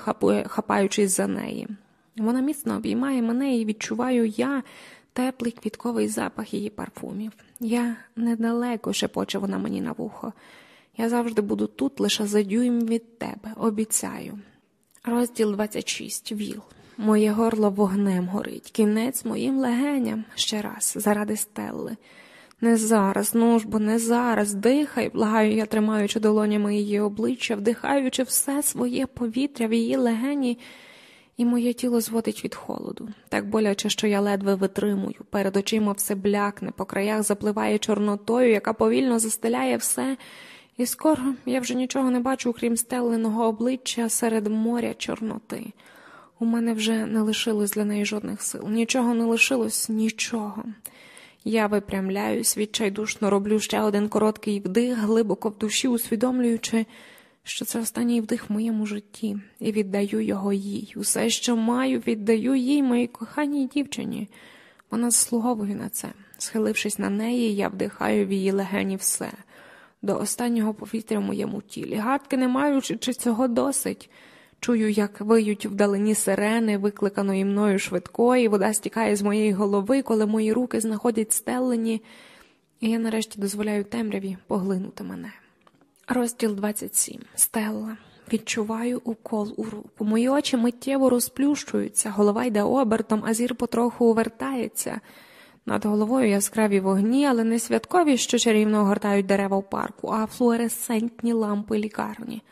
хапаючись за неї. Вона міцно обіймає мене і відчуваю я теплий квітковий запах її парфумів. Я недалеко шепоче вона мені на вухо. Я завжди буду тут лише за дюйм від тебе, обіцяю. Розділ 26. Віл. Моє горло вогнем горить, кінець моїм легеням ще раз, заради стелли. Не зараз, ну ж бо не зараз. Дихай, благаю я, тримаючи долонями її обличчя, вдихаючи все своє повітря в її легені, і моє тіло зводить від холоду. Так боляче, що я ледве витримую. Перед очима все блякне, по краях запливає чорнотою, яка повільно застеляє все. І скоро я вже нічого не бачу, крім стеленого обличчя серед моря Чорноти. У мене вже не лишилось для неї жодних сил. Нічого не лишилось, нічого. Я випрямляюсь, відчайдушно роблю ще один короткий вдих, глибоко в душі, усвідомлюючи, що це останній вдих в моєму житті, і віддаю його їй. Усе, що маю, віддаю їй, моїй коханій дівчині. Вона заслуговує на це. Схилившись на неї, я вдихаю в її легені все до останнього повітря в моєму тілі. Гадки не маючи, чи цього досить. Чую, як виють вдалині сирени, викликаної мною швидкої, вода стікає з моєї голови, коли мої руки знаходять стелені, і я нарешті дозволяю темряві поглинути мене. Розділ 27. Стелла. Відчуваю укол у руку. Мої очі миттєво розплющуються, голова йде обертом, а зір потроху увертається. Над головою яскраві вогні, але не святкові, що чарівно огортають дерева в парку, а флуоресцентні лампи лікарні.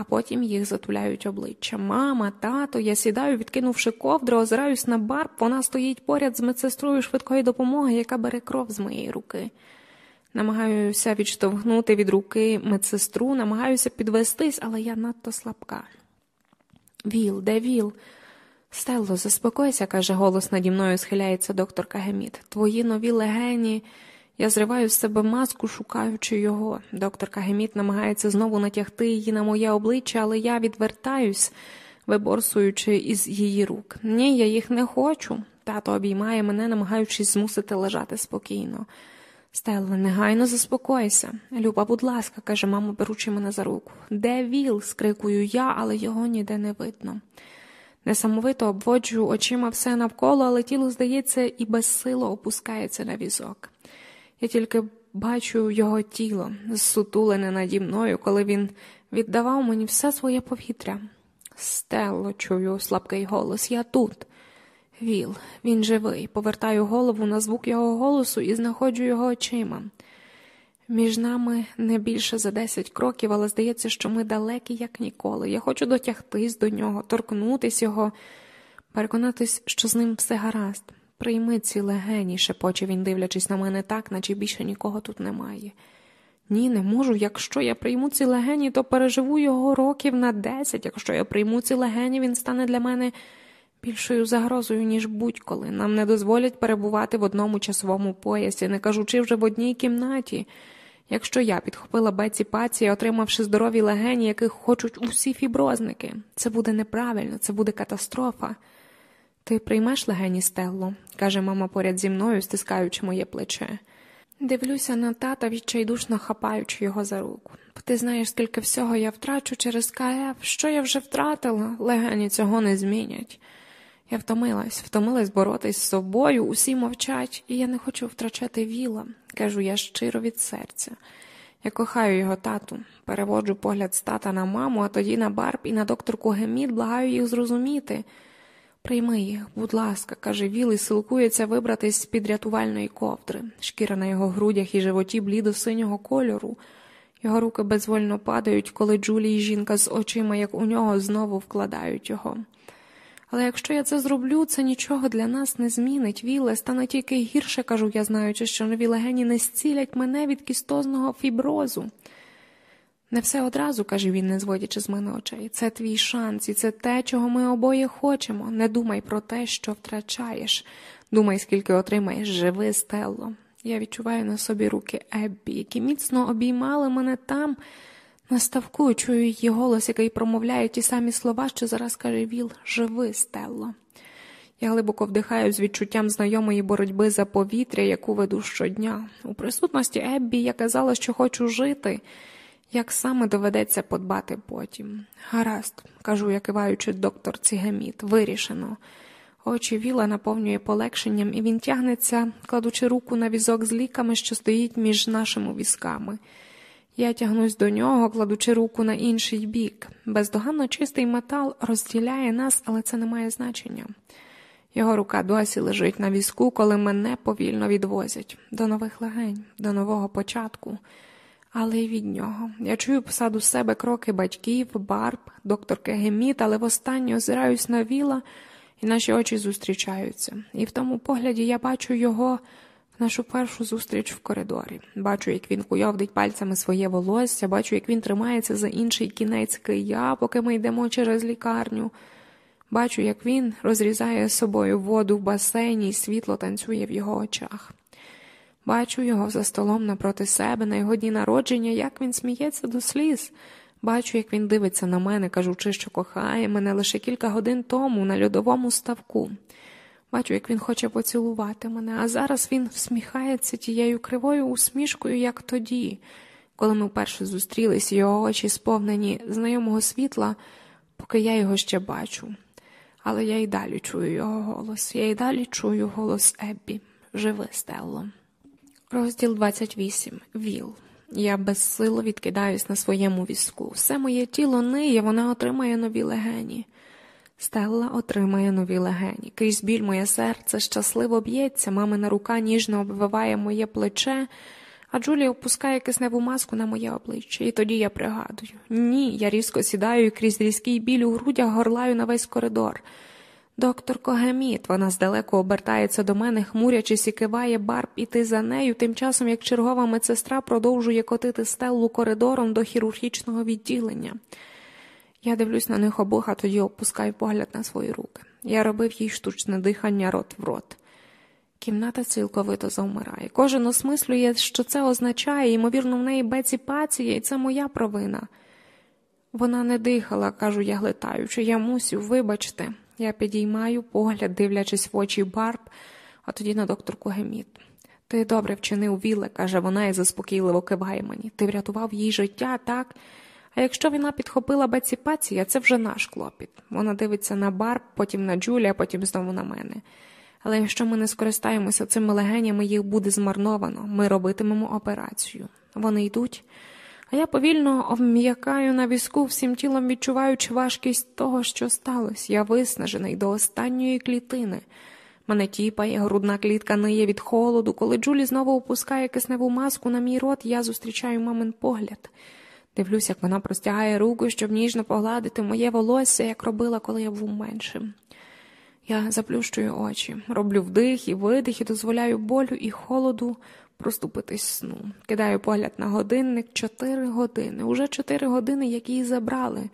А потім їх затуляють обличчя. Мама, тато, я сідаю, відкинувши ковдру, озираюсь на барб, вона стоїть поряд з медсестрою швидкої допомоги, яка бере кров з моєї руки. Намагаюся відштовхнути від руки медсестру, намагаюся підвестись, але я надто слабка. Віл, де віл? Стелло, заспокойся, каже голос наді мною схиляється доктор Кагеміт. Твої нові легені. Я зриваю з себе маску, шукаючи його. Доктор Кагеміт намагається знову натягти її на моє обличчя, але я відвертаюсь, виборсуючи із її рук. Ні, я їх не хочу. Тато обіймає мене, намагаючись змусити лежати спокійно. Стелла, негайно заспокойся. Люба, будь ласка, каже мама, беручи мене за руку. Де Віл? скрикую я, але його ніде не видно. Несамовито обводжу очима все навколо, але тіло, здається, і безсило опускається на візок. Я тільки бачу його тіло, зсутулене наді мною, коли він віддавав мені все своє повітря. Стелло, чую слабкий голос, я тут. Віл, він живий. Повертаю голову на звук його голосу і знаходжу його очима. Між нами не більше за десять кроків, але здається, що ми далекі, як ніколи. Я хочу дотягтись до нього, торкнутись його, переконатись, що з ним все гаразд. Прийми ці легені, шепоче він, дивлячись на мене так, наче більше нікого тут немає. Ні, не можу. Якщо я прийму ці легені, то переживу його років на десять. Якщо я прийму ці легені, він стане для мене більшою загрозою, ніж будь-коли. Нам не дозволять перебувати в одному часовому поясі, не кажучи вже в одній кімнаті. Якщо я підхопила беці паці, отримавши здорові легені, яких хочуть усі фіброзники, це буде неправильно, це буде катастрофа. Ти приймеш легені Стелло?» – каже мама поряд зі мною, стискаючи моє плече. Дивлюся на тата, відчайдушно хапаючи його за руку. Ти знаєш, скільки всього я втрачу через КФ, що я вже втратила, легені цього не змінять. Я втомилась, втомилась боротись з собою, усі мовчать, і я не хочу втрачати віла, кажу я щиро від серця. Я кохаю його тату, переводжу погляд з тата на маму, а тоді на барб і на докторку Геміт, благаю їх зрозуміти. Прийми їх, будь ласка, каже Віл і силкується вибратись з під рятувальної ковдри. Шкіра на його грудях і животі блідо синього кольору. Його руки безвольно падають, коли Джулі і жінка з очима, як у нього, знову вкладають його. Але якщо я це зроблю, це нічого для нас не змінить. Віле стане тільки гірше, кажу я, знаючи, що нові легені не зцілять мене від кістозного фіброзу. Не все одразу, каже він, не зводячи з мене очей. Це твій шанс, і це те, чого ми обоє хочемо. Не думай про те, що втрачаєш. Думай, скільки отримаєш, живи, Стелло. Я відчуваю на собі руки Еббі, які міцно обіймали мене там, на ставку, чую її голос, який промовляє ті самі слова, що зараз каже Віл Живи, Стелло. Я глибоко вдихаю з відчуттям знайомої боротьби за повітря, яку веду щодня. У присутності Еббі я казала, що хочу жити, як саме доведеться подбати потім. Гаразд, кажу я киваючи доктор Хамід, вирішено. Очі віла наповнює полегшенням, і він тягнеться, кладучи руку на візок з ліками, що стоїть між нашими візками. Я тягнусь до нього, кладучи руку на інший бік. Бездоганно чистий метал розділяє нас, але це не має значення. Його рука досі лежить на візку, коли мене повільно відвозять до нових легень, до нового початку. Але й від нього. Я чую посаду себе кроки батьків, барб, докторки Геміт, але востаннє озираюсь на віла, і наші очі зустрічаються. І в тому погляді я бачу його в нашу першу зустріч в коридорі. Бачу, як він куйовдить пальцями своє волосся, бачу, як він тримається за інший кінець кия, поки ми йдемо через лікарню. Бачу, як він розрізає собою воду в басейні і світло танцює в його очах. Бачу його за столом напроти себе, на його дні народження, як він сміється до сліз. Бачу, як він дивиться на мене, кажучи, що кохає мене лише кілька годин тому на льодовому ставку. Бачу, як він хоче поцілувати мене, а зараз він всміхається тією кривою усмішкою, як тоді, коли ми вперше зустрілись, його очі сповнені знайомого світла, поки я його ще бачу. Але я й далі чую його голос, я й далі чую голос Еббі. Живи, Стелло. Розділ 28. Віл. Я безсило відкидаюсь на своєму візку. Все моє тіло ниє, вона отримає нові легені. Стелла отримає нові легені. Крізь біль моє серце щасливо б'ється, мамина рука ніжно обвиває моє плече, а Джулія опускає кисневу маску на моє обличчя, і тоді я пригадую. Ні, я різко сідаю і крізь різкий біль у грудях горлаю на весь коридор. Доктор Когеміт, вона здалеку обертається до мене, хмурячись і киває барб іти за нею, тим часом як чергова медсестра продовжує котити стеллу коридором до хірургічного відділення. Я дивлюсь на них обох, а тоді опускаю погляд на свої руки. Я робив їй штучне дихання рот в рот. Кімната цілковито завмирає. Кожен осмислює, що це означає, ймовірно, в неї беці пація, і це моя провина. Вона не дихала, кажу я глитаючи, я мусю, вибачте. Я підіймаю погляд, дивлячись в очі Барб, а тоді на докторку Геміт. Ти добре вчинив Віле, каже вона і заспокійливо киває мені. Ти врятував їй життя, так? А якщо вона підхопила Беці Пація, це вже наш клопіт. Вона дивиться на Барб, потім на Джулія, потім знову на мене. Але якщо ми не скористаємося цими легенями, їх буде змарновано. Ми робитимемо операцію. Вони йдуть. А я повільно обм'якаю на візку, всім тілом відчуваючи важкість того, що сталося. Я виснажений до останньої клітини. Мене тіпає, грудна клітка ниє від холоду. Коли Джулі знову опускає кисневу маску на мій рот, я зустрічаю мамин погляд. Дивлюсь, як вона простягає руку, щоб ніжно погладити моє волосся, як робила, коли я був меншим. Я заплющую очі, роблю вдих і видих і дозволяю болю і холоду проступитись сну. Кидаю погляд на годинник чотири години, уже чотири години, які її забрали.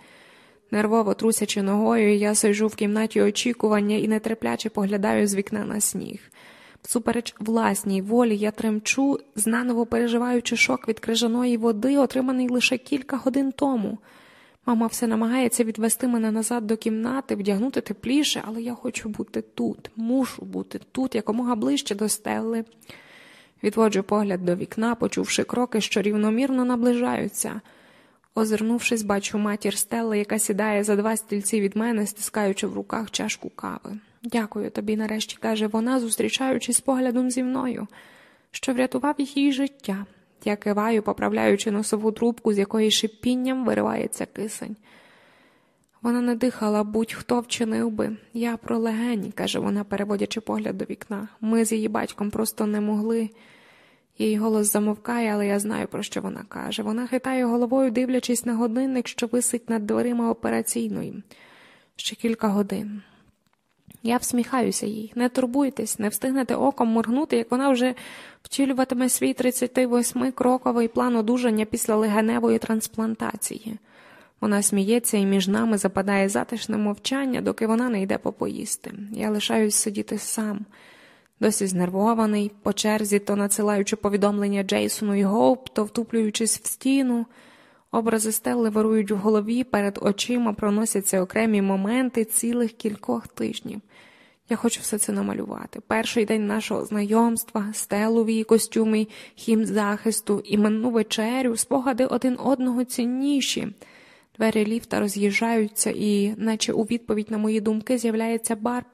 Нервово трусячи ногою, я сиджу в кімнаті очікування і нетерпляче поглядаю з вікна на сніг. Всупереч власній волі я тремчу, знаново переживаючи шок від крижаної води, отриманий лише кілька годин тому. Мама все намагається відвести мене назад до кімнати, вдягнути тепліше, але я хочу бути тут, мушу бути тут, якомога ближче до стелли. Відводжу погляд до вікна, почувши кроки, що рівномірно наближаються. Озирнувшись, бачу матір Стелли, яка сідає за два стільці від мене, стискаючи в руках чашку кави. Дякую тобі, нарешті, каже вона, зустрічаючись поглядом зі мною, що врятував її життя. Я киваю, поправляючи носову трубку, з якої шипінням виривається кисень. Вона не дихала, будь-хто вчинив би. Я про легені, каже вона, переводячи погляд до вікна. Ми з її батьком просто не могли. Її голос замовкає, але я знаю, про що вона каже. Вона хитає головою, дивлячись на годинник, що висить над дверима операційної. Ще кілька годин. Я всміхаюся їй. Не турбуйтесь, не встигнете оком моргнути, як вона вже втілюватиме свій 38-кроковий план одужання після легеневої трансплантації. Вона сміється і між нами западає затишне мовчання, доки вона не йде попоїсти. Я лишаюсь сидіти сам, досі знервований, по черзі, то надсилаючи повідомлення Джейсону і Гоуп, то втуплюючись в стіну. Образи стелли вирують в голові, перед очима проносяться окремі моменти цілих кількох тижнів. Я хочу все це намалювати. Перший день нашого знайомства, стелу в її костюмі, хімзахисту, іменну вечерю, спогади один одного цінніші. Двері ліфта роз'їжджаються, і, наче у відповідь на мої думки, з'являється барб,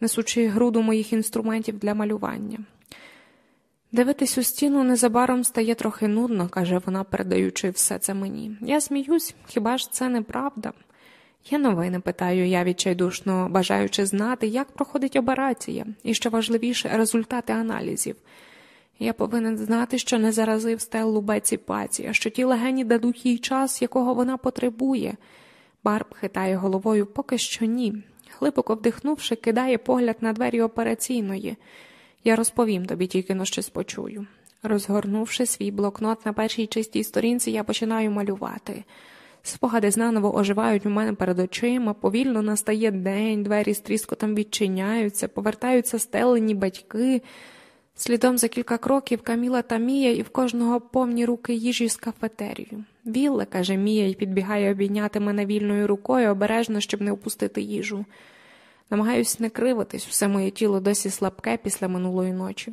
несучи груду моїх інструментів для малювання. Дивитись у стіну незабаром стає трохи нудно, каже вона, передаючи все це мені. Я сміюсь, хіба ж це неправда? Я новини питаю, я відчайдушно бажаючи знати, як проходить операція, і що важливіше, результати аналізів. Я повинен знати, що не заразив стеллу Беці Паці, що ті легені дадуть їй час, якого вона потребує. Барб хитає головою поки що ні. Глибоко вдихнувши, кидає погляд на двері операційної. Я розповім тобі, тільки но щось почую. Розгорнувши свій блокнот на першій чистій сторінці, я починаю малювати. Спогади знаново оживають у мене перед очима, повільно настає день, двері з тріскотом відчиняються, повертаються стелені батьки. Слідом за кілька кроків Каміла та Мія і в кожного повні руки їжі з кафетерію. Вілле, каже Мія, і підбігає обійняти мене вільною рукою, обережно, щоб не впустити їжу. Намагаюсь не кривитись, все моє тіло досі слабке після минулої ночі.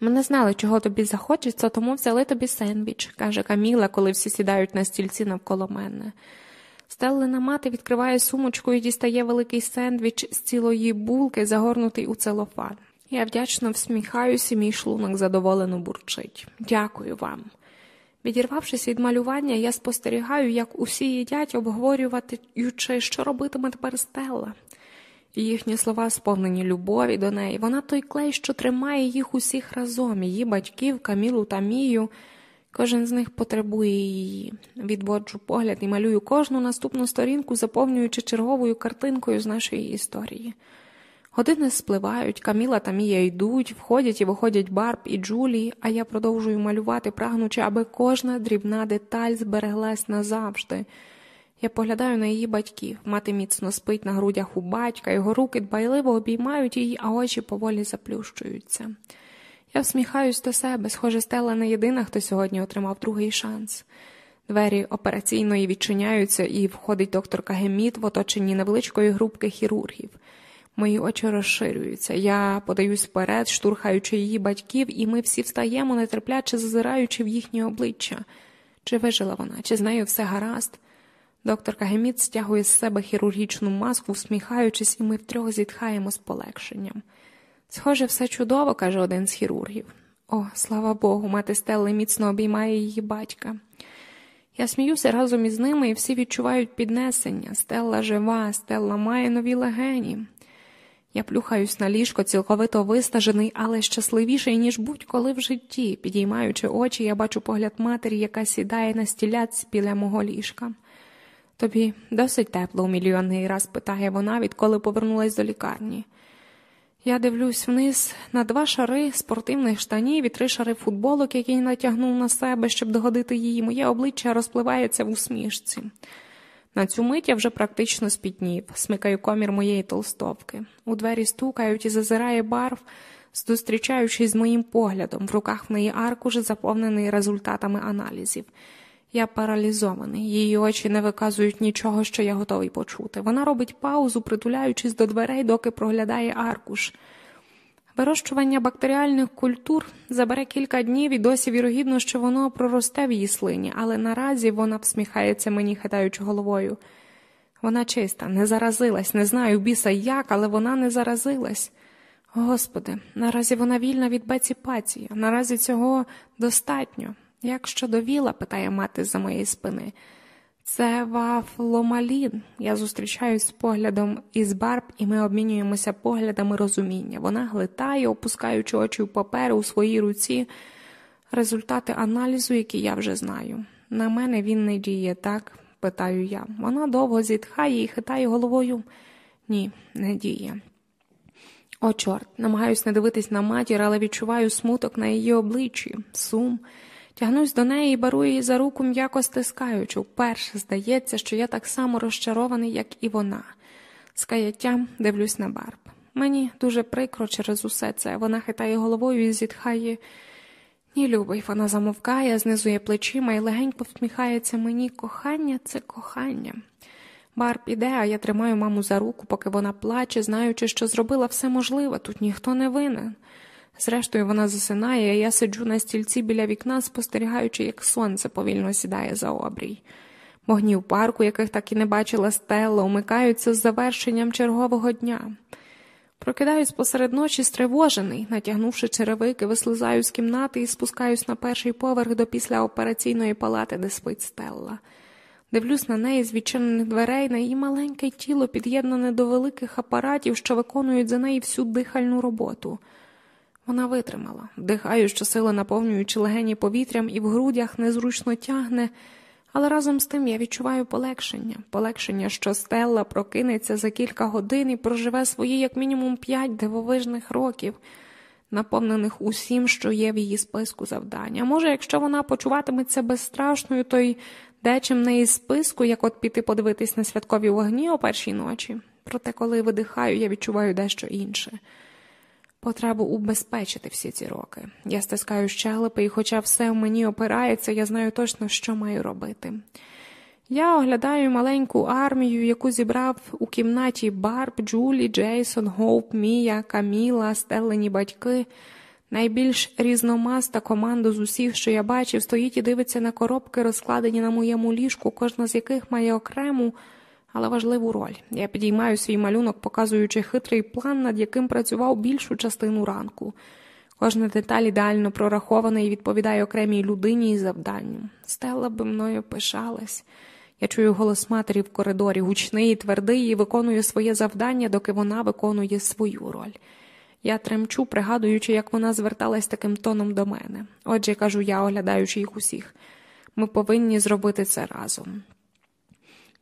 Ми не знали, чого тобі захочеться, тому взяли тобі сендвіч, каже Каміла, коли всі сідають на стільці навколо мене. Стеллина мати відкриває сумочку і дістає великий сендвіч з цілої булки, загорнутий у целофан. Я вдячно всміхаюся, мій шлунок задоволено бурчить. Дякую вам. Відірвавшись від малювання, я спостерігаю, як усі їдять, обговорюваючи, що робитиме тепер Стелла. Їхні слова сповнені любові до неї. Вона той клей, що тримає їх усіх разом, її батьків, Камілу та Мію. Кожен з них потребує її. Відводжу погляд і малюю кожну наступну сторінку, заповнюючи черговою картинкою з нашої історії. Години спливають, Каміла та Мія йдуть, входять і виходять Барб і Джулії, а я продовжую малювати, прагнучи, аби кожна дрібна деталь збереглась назавжди. Я поглядаю на її батьків. Мати міцно спить на грудях у батька, його руки дбайливо обіймають її, а очі поволі заплющуються. Я всміхаюсь до себе, схоже, стела не єдина, хто сьогодні отримав другий шанс. Двері операційної відчиняються, і входить доктор Кагеміт в оточенні невеличкої групки хірургів. Мої очі розширюються. Я подаюсь вперед, штурхаючи її батьків, і ми всі встаємо, нетерпляче зазираючи в їхні обличчя. Чи вижила вона, чи з нею все гаразд? Доктор Кагеміт стягує з себе хірургічну маску, всміхаючись, і ми втрьох зітхаємо з полегшенням. Схоже, все чудово, каже один з хірургів. О, слава Богу, мати Стелли міцно обіймає її батька. Я сміюся разом із ними, і всі відчувають піднесення. Стелла жива, Стелла має нові легені. Я плюхаюсь на ліжко, цілковито вистажений, але щасливіший, ніж будь-коли в житті. Підіймаючи очі, я бачу погляд матері, яка сідає на стіляць біля мого ліжка. Тобі досить тепло у мільйонний раз питає вона, відколи повернулась до лікарні. Я дивлюсь вниз на два шари спортивних штанів і три шари футболок, які натягнув на себе, щоб догодити її. Моє обличчя розпливається в усмішці. На цю мить я вже практично спітнів, смикаю комір моєї толстовки. У двері стукають і зазирає барв, зустрічаючись з моїм поглядом, в руках в неї аркуш, заповнений результатами аналізів. Я паралізований, її очі не виказують нічого, що я готовий почути. Вона робить паузу, притуляючись до дверей, доки проглядає аркуш. Вирощування бактеріальних культур забере кілька днів і досі вірогідно, що воно проросте в її слині, але наразі вона всміхається мені, хитаючи головою. Вона чиста, не заразилась, не знаю біса як, але вона не заразилась. Господи, наразі вона вільна від беці пація, наразі цього достатньо. Як щодо віла, питає мати за моєї спини. Це вафломалін. Я зустрічаюсь з поглядом із барб, і ми обмінюємося поглядами розуміння. Вона глитає, опускаючи очі в папери у своїй руці, результати аналізу, які я вже знаю. На мене він не діє, так? питаю я. Вона довго зітхає і хитає головою. Ні, не діє. О, чорт, намагаюсь не дивитись на матір, але відчуваю смуток на її обличчі, сум. Тягнусь до неї і беру її за руку, м'яко стискаючи. Вперше здається, що я так само розчарований, як і вона. З каяттям дивлюсь на барб. Мені дуже прикро через усе це. Вона хитає головою і зітхає. Ні, любий, вона замовкає, знизує плечима і легенько всміхається мені. Кохання це кохання. Барб іде, а я тримаю маму за руку, поки вона плаче, знаючи, що зробила все можливе, тут ніхто не винен. Зрештою, вона засинає, а я сиджу на стільці біля вікна, спостерігаючи, як сонце повільно сідає за обрій. Вогні в парку, яких так і не бачила стелла, умикаються з завершенням чергового дня. Прокидаюсь посеред ночі стривожений, натягнувши черевики, вислизаю з кімнати і спускаюсь на перший поверх до післяопераційної палати, де спить стелла. Дивлюсь на неї з відчинених дверей, на її маленьке тіло, під'єднане до великих апаратів, що виконують за неї всю дихальну роботу. Вона витримала, вдихаю, щосили наповнюючи легені повітрям, і в грудях незручно тягне, але разом з тим я відчуваю полегшення, полегшення, що Стелла прокинеться за кілька годин і проживе свої, як мінімум, п'ять дивовижних років, наповнених усім, що є в її списку завдань. А може, якщо вона почуватиметься безстрашною, то й дечим не із списку, як от піти подивитись на святкові вогні о першій ночі. Проте, коли видихаю, я відчуваю дещо інше. Потребу убезпечити всі ці роки. Я стискаю щелепи, і, хоча все в мені опирається, я знаю точно, що маю робити. Я оглядаю маленьку армію, яку зібрав у кімнаті Барб, Джулі, Джейсон, Гоуп, Мія, Каміла, стелені батьки. Найбільш різномаста команда з усіх, що я бачив, стоїть і дивиться на коробки, розкладені на моєму ліжку, кожна з яких має окрему але важливу роль. Я підіймаю свій малюнок, показуючи хитрий план, над яким працював більшу частину ранку. Кожна деталь ідеально прорахована і відповідає окремій людині і завданню. Стелла би мною пишалась. Я чую голос матері в коридорі, гучний і твердий, і виконую своє завдання, доки вона виконує свою роль. Я тремчу, пригадуючи, як вона зверталась таким тоном до мене. Отже, кажу я, оглядаючи їх усіх. Ми повинні зробити це разом.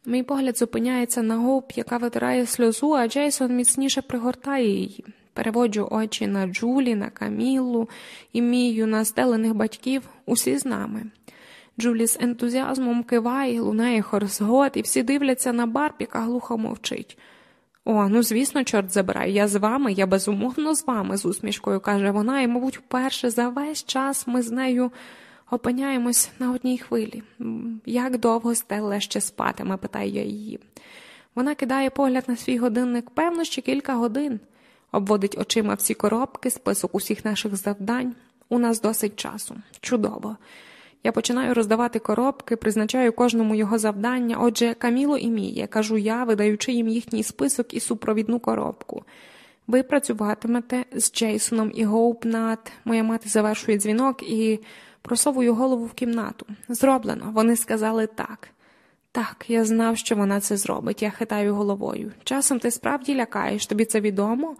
Мій погляд зупиняється на гоп, яка витирає сльозу, а Джейсон міцніше пригортає її. Переводжу очі на Джулі, на Камілу і Мію, на стелених батьків, усі з нами. Джулі з ентузіазмом киває, лунає хорсгот, і всі дивляться на Барб, яка глухо мовчить. О, ну звісно, чорт забирай, я з вами, я безумовно з вами, з усмішкою каже вона, і, мабуть, вперше за весь час ми з нею опиняємось на одній хвилі. Як довго Стелла ще спатиме, питаю я її. Вона кидає погляд на свій годинник, певно, ще кілька годин, обводить очима всі коробки, список усіх наших завдань. У нас досить часу. Чудово. Я починаю роздавати коробки, призначаю кожному його завдання. Отже, Каміло і Мія, кажу я, видаючи їм їхній список і супровідну коробку. Ви працюватимете з Джейсоном і Гоуп над. Моя мати завершує дзвінок і просовую голову в кімнату. Зроблено. Вони сказали так. Так, я знав, що вона це зробить. Я хитаю головою. Часом ти справді лякаєш, тобі це відомо?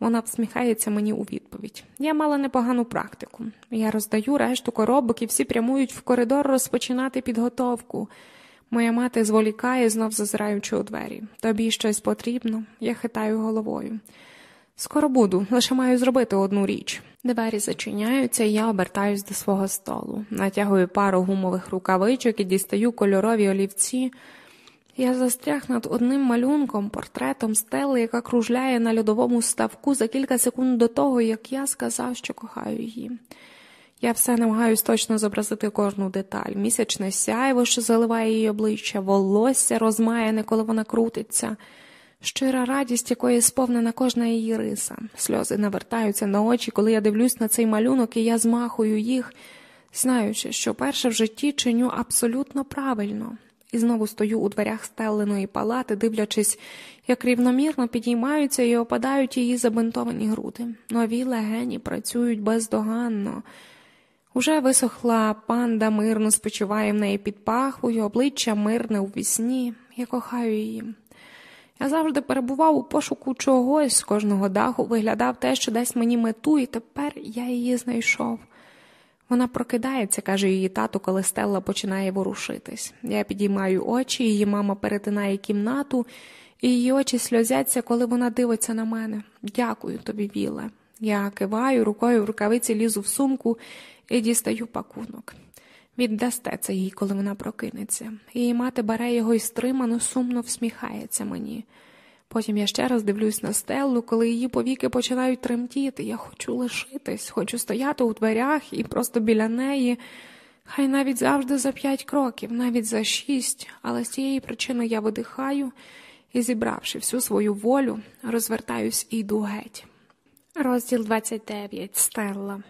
Вона всміхається мені у відповідь. Я мала непогану практику. Я роздаю решту коробок і всі прямують в коридор розпочинати підготовку. Моя мати зволікає, знов зазираючи у двері. Тобі щось потрібно? Я хитаю головою. Скоро буду, лише маю зробити одну річ. Двері зачиняються, і я обертаюсь до свого столу, натягую пару гумових рукавичок і дістаю кольорові олівці. Я застряг над одним малюнком, портретом стели, яка кружляє на льодовому ставку за кілька секунд до того, як я сказав, що кохаю її. Я все намагаюсь точно зобразити кожну деталь. Місячне сяйво, що заливає її обличчя, волосся розмаяне, коли вона крутиться щира радість, якої сповнена кожна її риса. Сльози навертаються на очі, коли я дивлюсь на цей малюнок, і я змахую їх, знаючи, що перше в житті чиню абсолютно правильно. І знову стою у дверях стеленої палати, дивлячись, як рівномірно підіймаються і опадають її забинтовані груди. Нові легені працюють бездоганно. Уже висохла панда мирно спочиває в неї під пахвою, обличчя мирне у вісні. Я кохаю її. Я завжди перебував у пошуку чогось з кожного даху, виглядав те, що дасть мені мету, і тепер я її знайшов. Вона прокидається, каже її тато, коли Стелла починає ворушитись. Я підіймаю очі, її мама перетинає кімнату, і її очі сльозяться, коли вона дивиться на мене. Дякую тобі, Віле. Я киваю рукою в рукавиці лізу в сумку і дістаю пакунок. Віддасте це їй, коли вона прокинеться. Її мати бере його і стримано, сумно всміхається мені. Потім я ще раз дивлюсь на стелу, коли її повіки починають тремтіти. Я хочу лишитись, хочу стояти у дверях і просто біля неї. Хай навіть завжди за п'ять кроків, навіть за шість, але з цієї причини я видихаю і, зібравши всю свою волю, розвертаюсь і йду геть. Розділ 29. Стелла.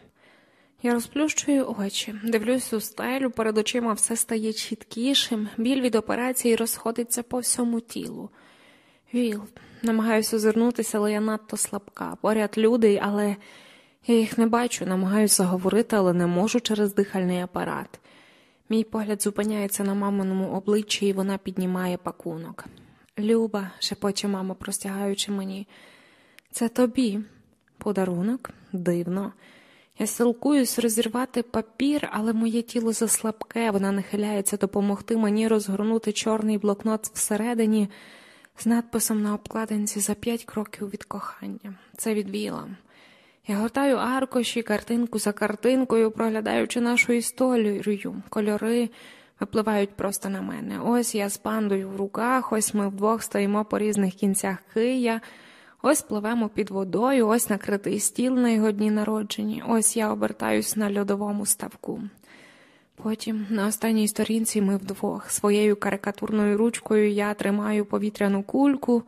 Я розплющую очі, дивлюсь у стелю, перед очима все стає чіткішим, біль від операції розходиться по всьому тілу. Віл, намагаюся озирнутися, але я надто слабка. Поряд люди, але я їх не бачу, намагаюся говорити, але не можу через дихальний апарат. Мій погляд зупиняється на маминому обличчі, і вона піднімає пакунок. Люба, шепоче мама, простягаючи мені, це тобі. Подарунок дивно. Я силкуюсь розірвати папір, але моє тіло заслабке, вона нахиляється допомогти мені розгорнути чорний блокнот всередині з надписом на обкладинці за п'ять кроків від кохання. Це від Віла. Я гортаю аркоші, картинку за картинкою, проглядаючи нашу історію, кольори випливають просто на мене. Ось я з пандою в руках, ось ми вдвох стоїмо по різних кінцях кия. Ось пливемо під водою, ось накритий стіл на його дні народжені, ось я обертаюсь на льодовому ставку. Потім на останній сторінці ми вдвох своєю карикатурною ручкою я тримаю повітряну кульку,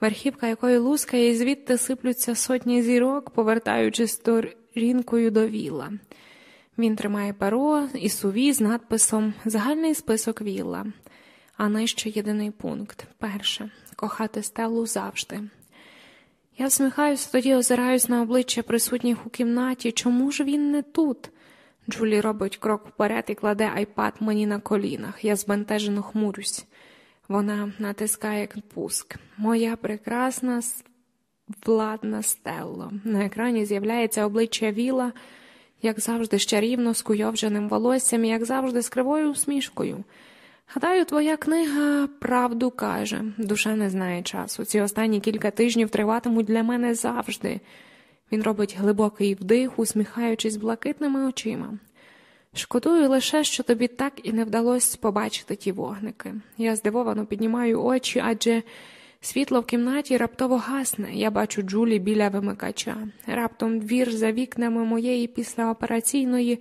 верхівка якої лускає, і звідти сиплються сотні зірок, повертаючи сторінкою до віла. Він тримає перо і суві з надписом Загальний список вілла, а нижче єдиний пункт перше кохати стелу завжди. Я всміхаюся, тоді озираюсь на обличчя присутніх у кімнаті. Чому ж він не тут? Джулі робить крок вперед і кладе айпад мені на колінах. Я збентежено хмурюсь. Вона натискає пуск. Моя прекрасна владна стелло. На екрані з'являється обличчя Віла, як завжди, з чарівно скуйовженим волоссям, як завжди, з кривою усмішкою. Гадаю, твоя книга правду каже, душа не знає часу. Ці останні кілька тижнів триватимуть для мене завжди. Він робить глибокий вдих, усміхаючись блакитними очима. Шкодую лише, що тобі так і не вдалося побачити ті вогники. Я здивовано піднімаю очі, адже світло в кімнаті раптово гасне. Я бачу Джулі біля вимикача. Раптом двір за вікнами моєї післяопераційної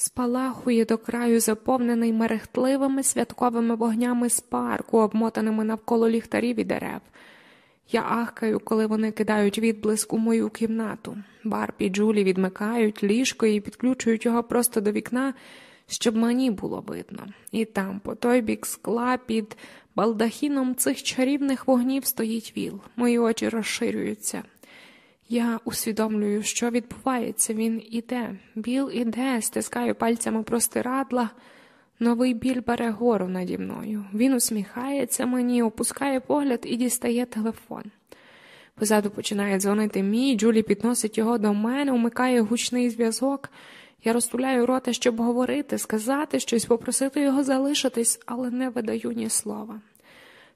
спалахує до краю, заповнений мерехтливими святковими вогнями з парку, обмотаними навколо ліхтарів і дерев. Я ахкаю, коли вони кидають відблиск у мою кімнату. Барбі і Джулі відмикають ліжко і підключують його просто до вікна, щоб мені було видно. І там, по той бік скла, під балдахіном цих чарівних вогнів стоїть віл. Мої очі розширюються. Я усвідомлюю, що відбувається. Він іде, біл іде, стискаю пальцями простирадла. Новий біль бере гору наді мною. Він усміхається мені, опускає погляд і дістає телефон. Позаду починає дзвонити мій, Джулі підносить його до мене, умикає гучний зв'язок. Я розтуляю рота, щоб говорити, сказати щось, попросити його залишитись, але не видаю ні слова.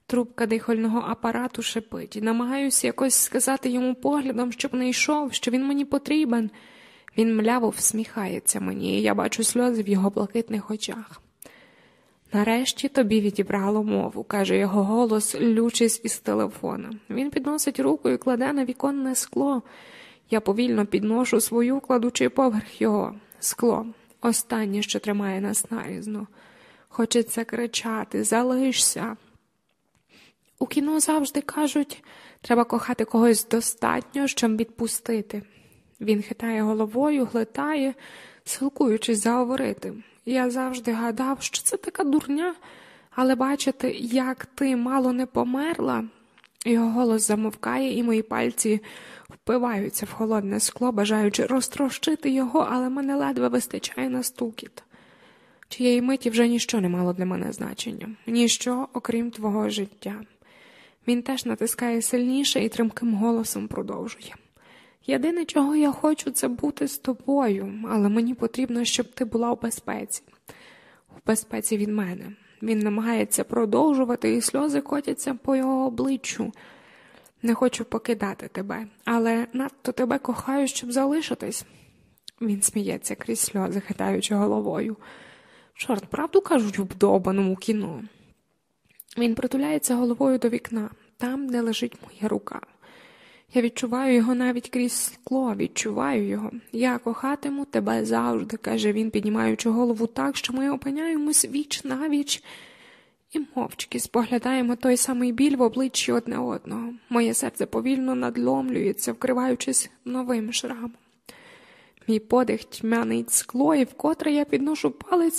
Трубка дихального апарату шипить, намагаюся якось сказати йому поглядом, щоб не йшов, що він мені потрібен. Він мляво всміхається мені, і я бачу сльози в його блакитних очах. Нарешті тобі відібрало мову, каже його голос, лючись із телефона. Він підносить руку і кладе на віконне скло. Я повільно підношу свою, кладучи поверх його. Скло, останнє, що тримає нас нарізно. Хочеться кричати, залишся. У кіно завжди кажуть, треба кохати когось достатньо, щоб відпустити. Він хитає головою, глитає, силкуючись заговорити. Я завжди гадав, що це така дурня, але бачити, як ти мало не померла. Його голос замовкає, і мої пальці впиваються в холодне скло, бажаючи розтрощити його, але мене ледве вистачає на стукіт. Чиєї миті вже ніщо не мало для мене значення, ніщо, окрім твого життя. Він теж натискає сильніше і тримким голосом продовжує. Єдине, чого я хочу, це бути з тобою, але мені потрібно, щоб ти була в безпеці, в безпеці від мене. Він намагається продовжувати, і сльози котяться по його обличчю. Не хочу покидати тебе, але надто тебе кохаю, щоб залишитись. Він сміється крізь сльози, хитаючи головою. Чорт, правду кажуть в вдобаному кіно. Він притуляється головою до вікна, там, де лежить моя рука. Я відчуваю його навіть крізь скло, відчуваю його. Я кохатиму тебе завжди, каже він, піднімаючи голову так, що ми опиняємось віч на віч і мовчки споглядаємо той самий біль в обличчі одне одного. Моє серце повільно надломлюється, вкриваючись новим шрамом. Мій подих тьмянить скло, і вкотре я підношу палець